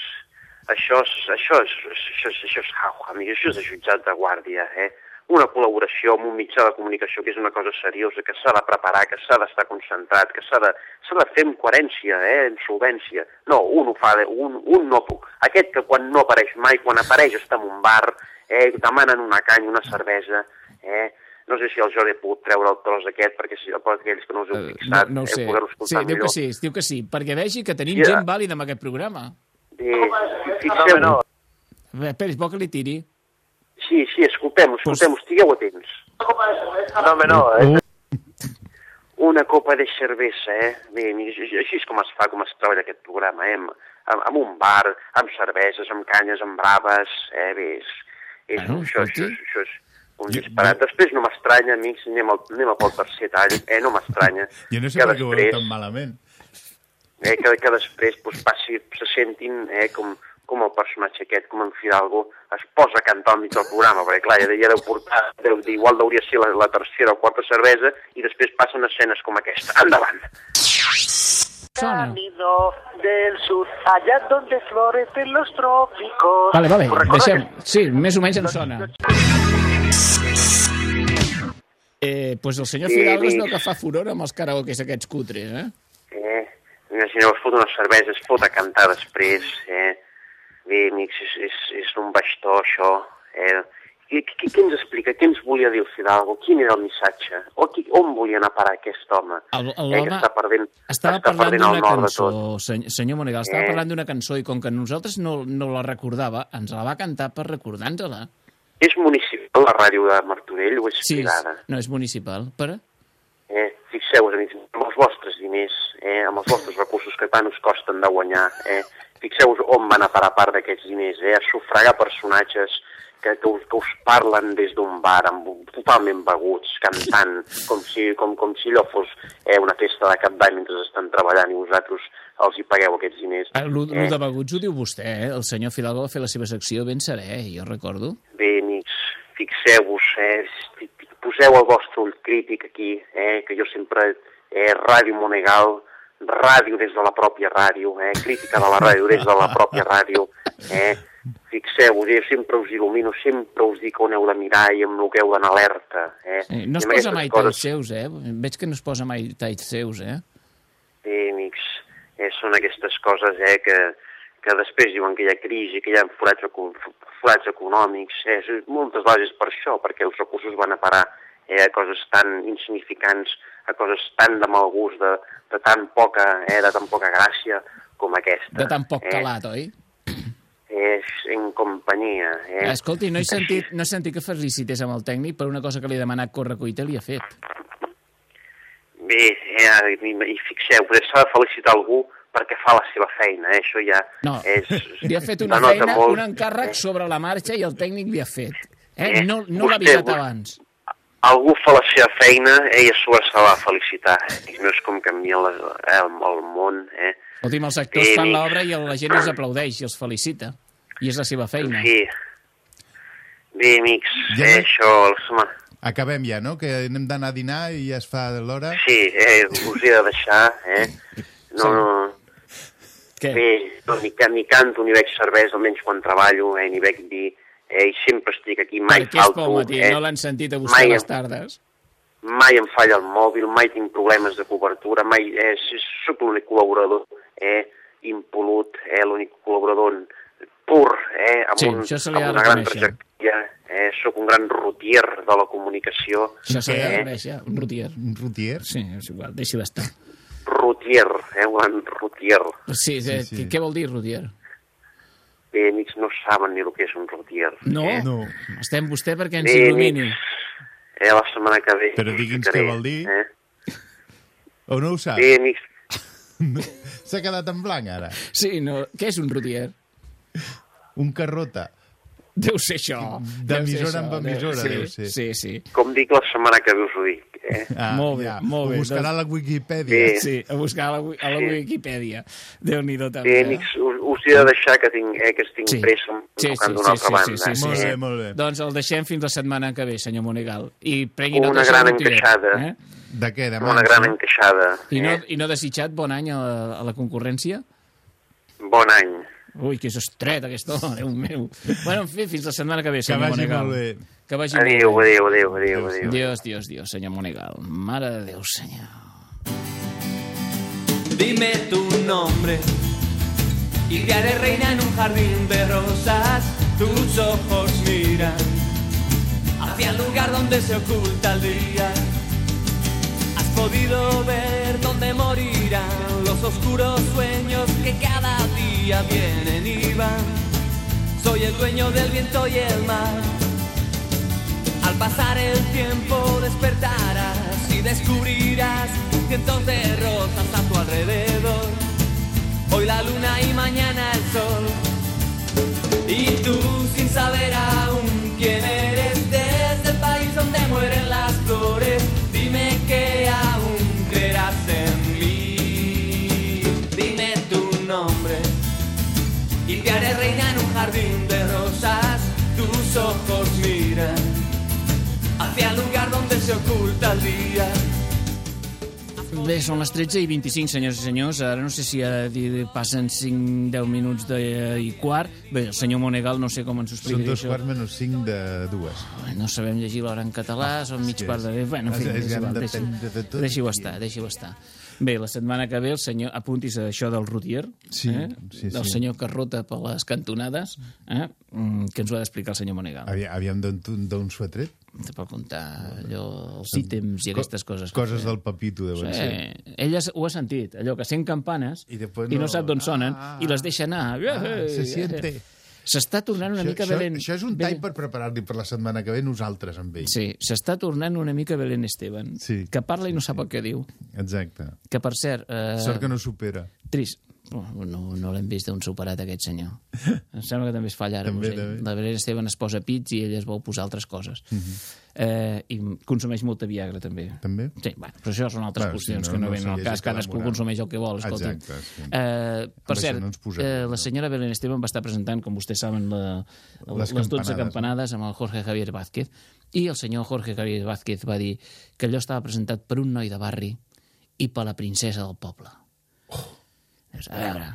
això és, això és, això és, això és jauja, amics, això és de jutjat de guàrdia, eh? Una col·laboració amb un mitjà de comunicació que és una cosa seriosa, que s'ha de preparar, que s'ha d'estar concentrat, que s'ha de, s'ha de fer amb coherència, eh? amb solvència. No, un ho fa, un, un no puc. Aquest que quan no apareix mai, quan apareix està en un bar, eh? demanen una canya, una cervesa, eh? No sé si el Jordi ha pogut treure el tros aquest, perquè si, per aquells que no us heu No, fixat, no ho heu sé. Sí, escoltar diu millor. que sí, diu que sí, perquè vegi que tenim Ja. gent vàlida en aquest programa. Eh, fixeu no. Bé, Espera, és bo que li tiri. Sí, sí, escoltem, escoltem, estigueu atents. no, home, no. Eh, Una copa de cervesa, eh? Bé, així és com es fa, com es treballa aquest programa, eh? Amb, amb, un bar, amb cerveses, amb canyes, amb braves, eh? Bé, és, és, Bueno, això, això, és- això és un disparat. Després no m'estranya, amics, anem, al, anem a pel tercer tall, eh? No m'estranya. Jo no sé que per què ho veu tan malament. eh, que, que després pues, passi, se sentin eh, com, com el personatge aquest, com en Fidalgo, es posa a cantar al mig del programa, perquè clar, ja, ja deu portar, deu, igual hauria de ser la, la tercera o quarta cervesa, i després passen escenes com aquesta. Endavant! Sona. Cálido del sur, allá donde florecen los trópicos. Vale, vale, deixem... Sí, més o menys em sona. Eh, pues el senyor Sí, Fidalgo amics. veu que fa furor amb els karaokes aquests cutres, eh? Eh? Imagineu, es fot una cervesa, es fot a cantar després, eh? Bé, amics, és, és, és un bastó, això, eh? Què, què, què ens explica? Què ens volia dir el Fidalgo? Quin era el missatge? O qui, on volia anar a parar aquest home? El- eh, que l'home està perdent, Estava està parlant d'una cançó, senyor Monegal, estava Eh. parlant d'una cançó i com que nosaltres no, no la recordava, ens la va cantar per recordar-nos-la. És municipal la ràdio de Martorell o és Sí, privada? no, és municipal. Per? Eh, fixeu-vos, amics, amb els vostres diners, eh, amb els vostres recursos que tant us costen de guanyar, eh, fixeu-vos on van a parar part d'aquests diners, eh, a sufragar personatges que, que, us, que us parlen des d'un bar, amb, totalment beguts, cantant, com si, com, com si allò fos eh, una festa de cap d'any mentre estan treballant i vosaltres els hi pagueu aquests diners. Ah, Lo, lo Eh, de beguts ho diu vostè, eh? El senyor Fidalgo va fer la seva secció ben serè, jo recordo. Bé, amics, fixeu-vos, eh, poseu el vostre ull crític aquí, eh, que jo sempre, eh, Ràdio Monegal, ràdio des de la pròpia ràdio, eh, crítica de la ràdio des de la pròpia ràdio, eh, fixeu-vos, jo sempre us il·lumino, sempre us dic on heu de mirar i amb el que heu d'anar alerta. Eh, Sí, no es posa mai coses- talls seus, eh? Veig que no es posa mai talls seus, eh? Bé, amics, eh, són aquestes coses eh, que, que després diuen que hi ha crisi, que hi ha forats, forats econòmics. Eh, moltes és per això, perquè els recursos van a parar eh, a coses tan insignificants, a coses tan de mal gust, de, de tan poca, eh, de tan poca gràcia com aquesta. De tan poc eh, calat, oi? És en companyia. Eh? Escolti, no he sentit, no he sentit que felicités amb el tècnic per una cosa que li he demanat correcuita i li ha fet. Bé, eh, i, i fixeu, potser s'ha de felicitar algú perquè fa la seva feina, eh? això ja No, és... li ha fet una feina, molt. un encàrrec sobre la marxa i el tècnic li ha fet. Eh? Eh, No, no l'ha vostè- avisat abans. Algú fa la seva feina eh, i a sobre se va felicitar. I no és com canvia la, eh, el, el món, eh? Escolti'm, els actors Sí, fan l'obra i la gent els aplaudeix i els felicita. I és la seva feina. Sí. Bé, amics, Ja eh, això... Setmana... Acabem ja, no? Que anem d'anar a dinar i ja es fa l'hora. Sí, eh, us he de deixar, eh? No, no... Què? Bé, no, ni, ni canto ni veig cervesa, almenys quan treballo, eh, ni veig vi, eh, i sempre estic aquí, mai Perquè és falto. pel matí, eh, no l'han sentit a buscar mai, a les tardes. mai em falla el mòbil, mai tinc problemes de cobertura, mai eh, s- sóc l'únic col·laborador eh, impolut, eh, l'únic col·laborador pur, eh, amb, Sí, un, això se li amb una gran trajectòria, eh, sóc un gran rutier de la comunicació. Això s'ha de eh, un rutier. Un rutier? Sí, és igual, deixi d'estar. Rutier, eh, un gran rutier. Sí, sí, sí. Què vol dir rutier? Bé, amics, no saben ni el que és un rutier. No? Eh? no. Estem vostè perquè ens Bé, il·lumini. amics, eh, la setmana que ve... Però digui'ns què vol dir. Eh? O no ho sap? Bé, amics, S'ha quedat en blanc, ara. Sí, no. Què és un rutier? Un carrota. Deu ser això. D'emissora en emissora, sí, deu ser. Sí, sí. com dic, la setmana que ve us ho dic. Eh? Ah, molt bé, ja. molt bé. Ho buscarà a la Wikipedia. Bé. Sí, a buscar a la, a la Sí. Wikipedia. Déu-n'hi-do Bé, també. amics, us, us he de deixar que tinc, eh, que estic Sí. pressa Sí, sí, tocant sí, d'una sí, altra sí, banda. sí, sí, Molt sí. bé, molt bé. Doncs el deixem fins la setmana que ve, senyor Monegal. I prengui Una gran encaixada. Eh? De què? De Una gran encaixada. I, no, Eh? I no desitjat bon any a la, a la concurrència? Bon any. Ui, que és estret, aquesta hora, Déu meu. Bueno, en fi, fins la setmana que ve, Que senyor vagi Monegal. molt bé. Que vagi Adéu, molt bé. adéu, adéu, adéu, adéu. Dios, Dios, Dios, senyor Monegal. Mare de Déu, senyor. Dime tu nombre y te haré reina en un jardín de rosas. Tus ojos miran hacia el lugar donde se oculta el día. Podido ver dónde morirán los oscuros sueños que cada día vienen y van. Soy el dueño del viento y el mar. Al pasar el tiempo despertarás y descubrirás cientos de rosas a tu alrededor. Hoy la luna y mañana el sol. Y tú sin saber aún quién eres y te haré reina en un jardín de rosas. Tus ojos miran hacia el lugar donde se oculta el día. Bé, són les 13 i 25, senyors i senyors. Ara no sé si a dir, passen 5-10 minuts de, i quart. Bé, el senyor Monegal no sé com ens ho Són explica dos això. quarts menys cinc de dues. No sabem llegir l'hora en català, són mig Ah, quart de... Bueno, en fi, és- és és igual, gran, deixi- depèn de tot. deixi-ho estar, deixi-ho estar. Bé, la setmana que ve el senyor... Apuntis a això del rutier, Sí, eh? sí, del sí. senyor que rota per les cantonades, eh? Mm, que ens ho ha d'explicar el senyor Monegal. Aviam, d'on s'ho ha tret? Te pot contar allò, els ítems i aquestes coses. Coses del papito, deuen Sí, ser. ell es- ho ha sentit, allò que sent campanes i, després i no no- sap d'on sonen i les deixa anar. Ah, se siente. S'està tornant una Això, mica això, Belén... això és un tall per preparar-li per la setmana que ve nosaltres amb ell. Sí, s'està tornant una mica Belén Esteban, Sí, que parla i no sap el que diu. Exacte. Que, per cert... Eh, Sort que no supera. Trist. No, no l'hem vist d'un superat, aquest senyor. Em sembla que també es falla ara. També. La Belén Esteban es posa pits i ell es vol posar altres coses. Mhm. eh, I consumeix molta Viagra, també. També? Sí, bueno, però això són altres Bueno, qüestions sí, que no- no, no venen al cas, cadascú consumeix el que vol, escolta. Exacte, sí. Eh, per Amb cert, no posem, eh, la no. senyora Belén Esteban va estar presentant, com vostès saben, la, les, les 12 campanades, campanades amb el Jorge Javier Vázquez, i el senyor Jorge Javier Vázquez va dir que allò estava presentat per un noi de barri i per la princesa del poble. Dius, A veure,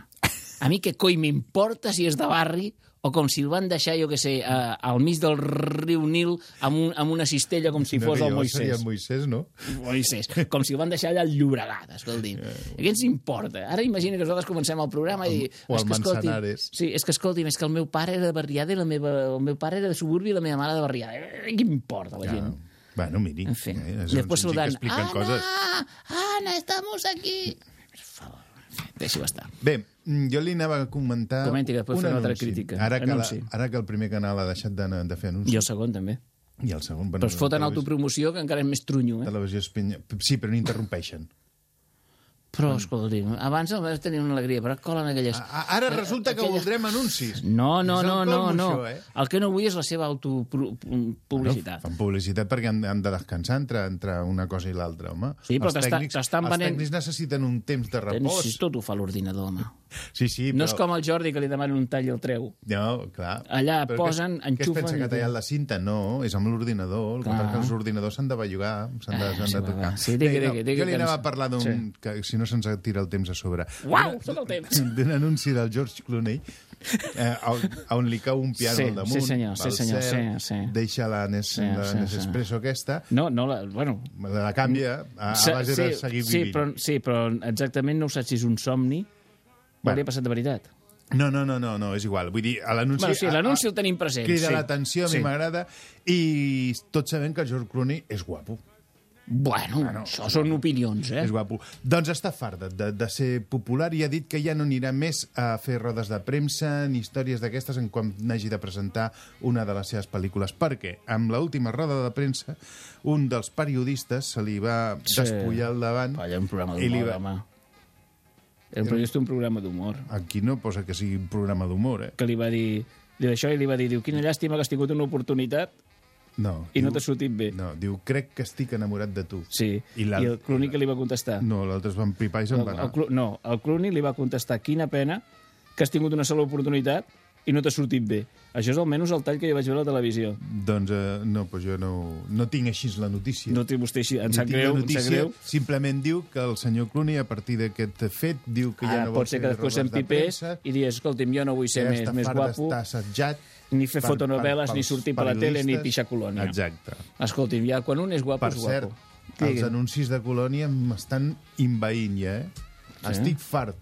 a mi què coi m'importa si és de barri o com si el van deixar, jo què sé, a, al mig del riu Nil amb, un, amb una cistella com si No, fos el jo Seria Moisès. el Moisès, no? Moisès, com si el van deixar allà al Llobregat, escolti. Què ens importa? Ara imagina que nosaltres comencem el programa i... O al que, escolti, Manzanares. Sí, és que, escolti, és que el meu pare era de Barriada i la meva, el meu pare era de suburbi i la meva mare de Barriada. Eh, Què m'importa, la gent? Bueno, miri. En fi. Eh, és després un senzill saludant, que expliquen coses. Ana, estamos aquí. Deixi-ho estar. Bé, mm, jo li anava a comentar... Comenti, que després un una altra crítica. Ara que, la, ara que el primer canal ha deixat de, de fer anuncis... I el segon, també. I el segon... Però es foten televisió- autopromoció, que encara és més trunyo, eh? Televisió espanya... Sí, però no interrompeixen. Però, escolti'm, abans el vas tenir una alegria, però colen aquelles... A- Ara resulta que voldrem anuncis. No, no, no, no, no. això, eh? El que no vull és la seva autopublicitat. Fan publicitat perquè han, han de descansar entre, entre una cosa i l'altra, home. Sí, però Els t'estan Els venent- tècnics necessiten un temps de repòs. Si tot ho fa l'ordinador, home. Sí, sí, No però... és com el Jordi, que li demanen un tall i el treu. No, clar. Allà Però posen, què, Què es enxufen pensa que ha tallat la cinta? No, és amb l'ordinador. El que passa que els ordinadors s'han de bellugar, s'han de, Ah, sí, de tocar. va. Sí, digui, digui, digui jo li que anava a parlar d'un... Sí. Que, si no se'ns tira el temps a sobre. Uau, tot el temps! D'un anunci del George Clooney eh, on, on li cau un piano Sí, al damunt, sí, senyor, sí, senyor, cel, sí, sí. deixa la, Nes, Sí, la sí, sí. Nespresso aquesta, No, no, la, bueno... la canvia a, a base de seguir sí, vivint. però, sí, però exactament no saps si és un somni Bueno. li ha passat de veritat. No, no, no, no, no, és igual. Vull dir, a l'anunci... Bueno, sí, l'anunci el tenim present, Crida sí. l'atenció, a mi Sí. m'agrada, i tots sabem que George Clooney és guapo. Bueno, bueno això són opinions, eh? És guapo. Doncs està fart de, de, de ser popular i ha dit que ja no anirà més a fer rodes de premsa ni històries d'aquestes en quan n'hagi de presentar una de les seves pel·lícules. Perquè amb l'última roda de premsa, un dels periodistes se li va Sí. despullar al davant Vaya, un programa i li va... El periodista un programa d'humor. Aquí no posa que sigui un programa d'humor, eh? Que li va dir... Diu això i li va dir, diu, quina llàstima que has tingut una oportunitat No. i no t'ha sortit bé. No, diu, crec que estic enamorat de tu. Sí, I, i, el Clooney que li va contestar? No, l'altre es va empipar i se'n El, va el, anar. Clo- no, el Clooney li va contestar quina pena que has tingut una sola oportunitat i no t'ha sortit bé. Això és almenys el tall que jo vaig veure a la televisió. Doncs eh, no, pues jo no, no tinc així la notícia. No té vostè així, em No sap tinc greu, em sap notícia, greu. Simplement diu que el senyor Clooney, a partir d'aquest fet, diu que ja Ara, no vol pot ser que després s'empipés premsa, i digués, escolti'm, jo no vull ser més, està més guapo, d'estar assetjat ni fer per- fotonovel·les, per- ni sortir per la tele, ni pixar colònia. Exacte. Escolti'm, ja quan un és guapo, Per és cert, guapo. els Digui. anuncis de colònia m'estan invaint ja, eh? Sí? Estic fart.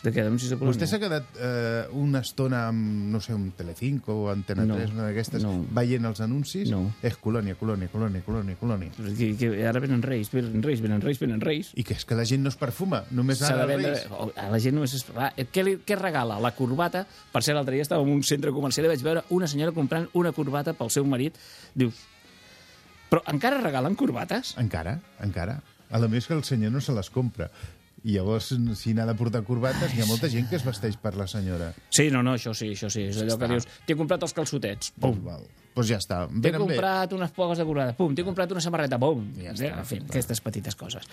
De de colònia? Vostè s'ha quedat eh, una estona amb, no sé, un Telecinco o Antena No, 3, una d'aquestes, no. veient els anuncis? No. És colònia, colònia, colònia, colònia, colònia. Que, que ara venen reis, venen reis, venen reis, venen reis. I que és que la gent no es perfuma, només ara vendre... reis. A la gent només... Es... Va, què, li, què regala? La corbata. Per cert, l'altre dia estava en un centre comercial i vaig veure una senyora comprant una corbata pel seu marit. Dius, però encara regalen corbates? Encara, encara. A la més que el senyor no se les compra. I llavors, si n'ha de portar corbates, hi ha molta gent que es vesteix per la senyora. Sí, no, no, això sí, això sí. És allò que dius, t'he comprat els calçotets. Pum. Val. Doncs ja està. T'he Venen bé. comprat unes pogues de corbata. Pum, t'he comprat una samarreta. Pum. Ja està, en fi, aquestes petites coses.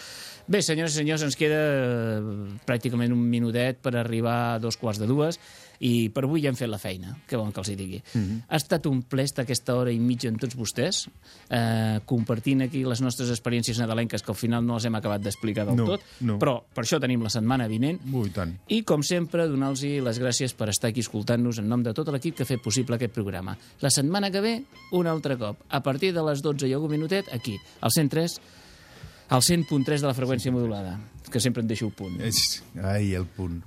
Bé, senyores i senyors, ens queda eh, pràcticament un minutet per arribar a dos quarts de dues i per avui ja hem fet la feina, que bon que els hi digui. Mhm. Ha estat un ple estar aquesta hora i mitja amb tots vostès, eh, compartint aquí les nostres experiències nadalenques, que al final no les hem acabat d'explicar del No, tot, no. però per això tenim la setmana vinent. Ui, tant. I, com sempre, donar-los les gràcies per estar aquí escoltant-nos en nom de tot l'equip que ha fet possible aquest programa. La setmana que ve, un altre cop. A partir de les 12 i algun minutet, aquí, al 103, al 100.3 de la freqüència modulada, que sempre en deixo un punt. Ai, el punt.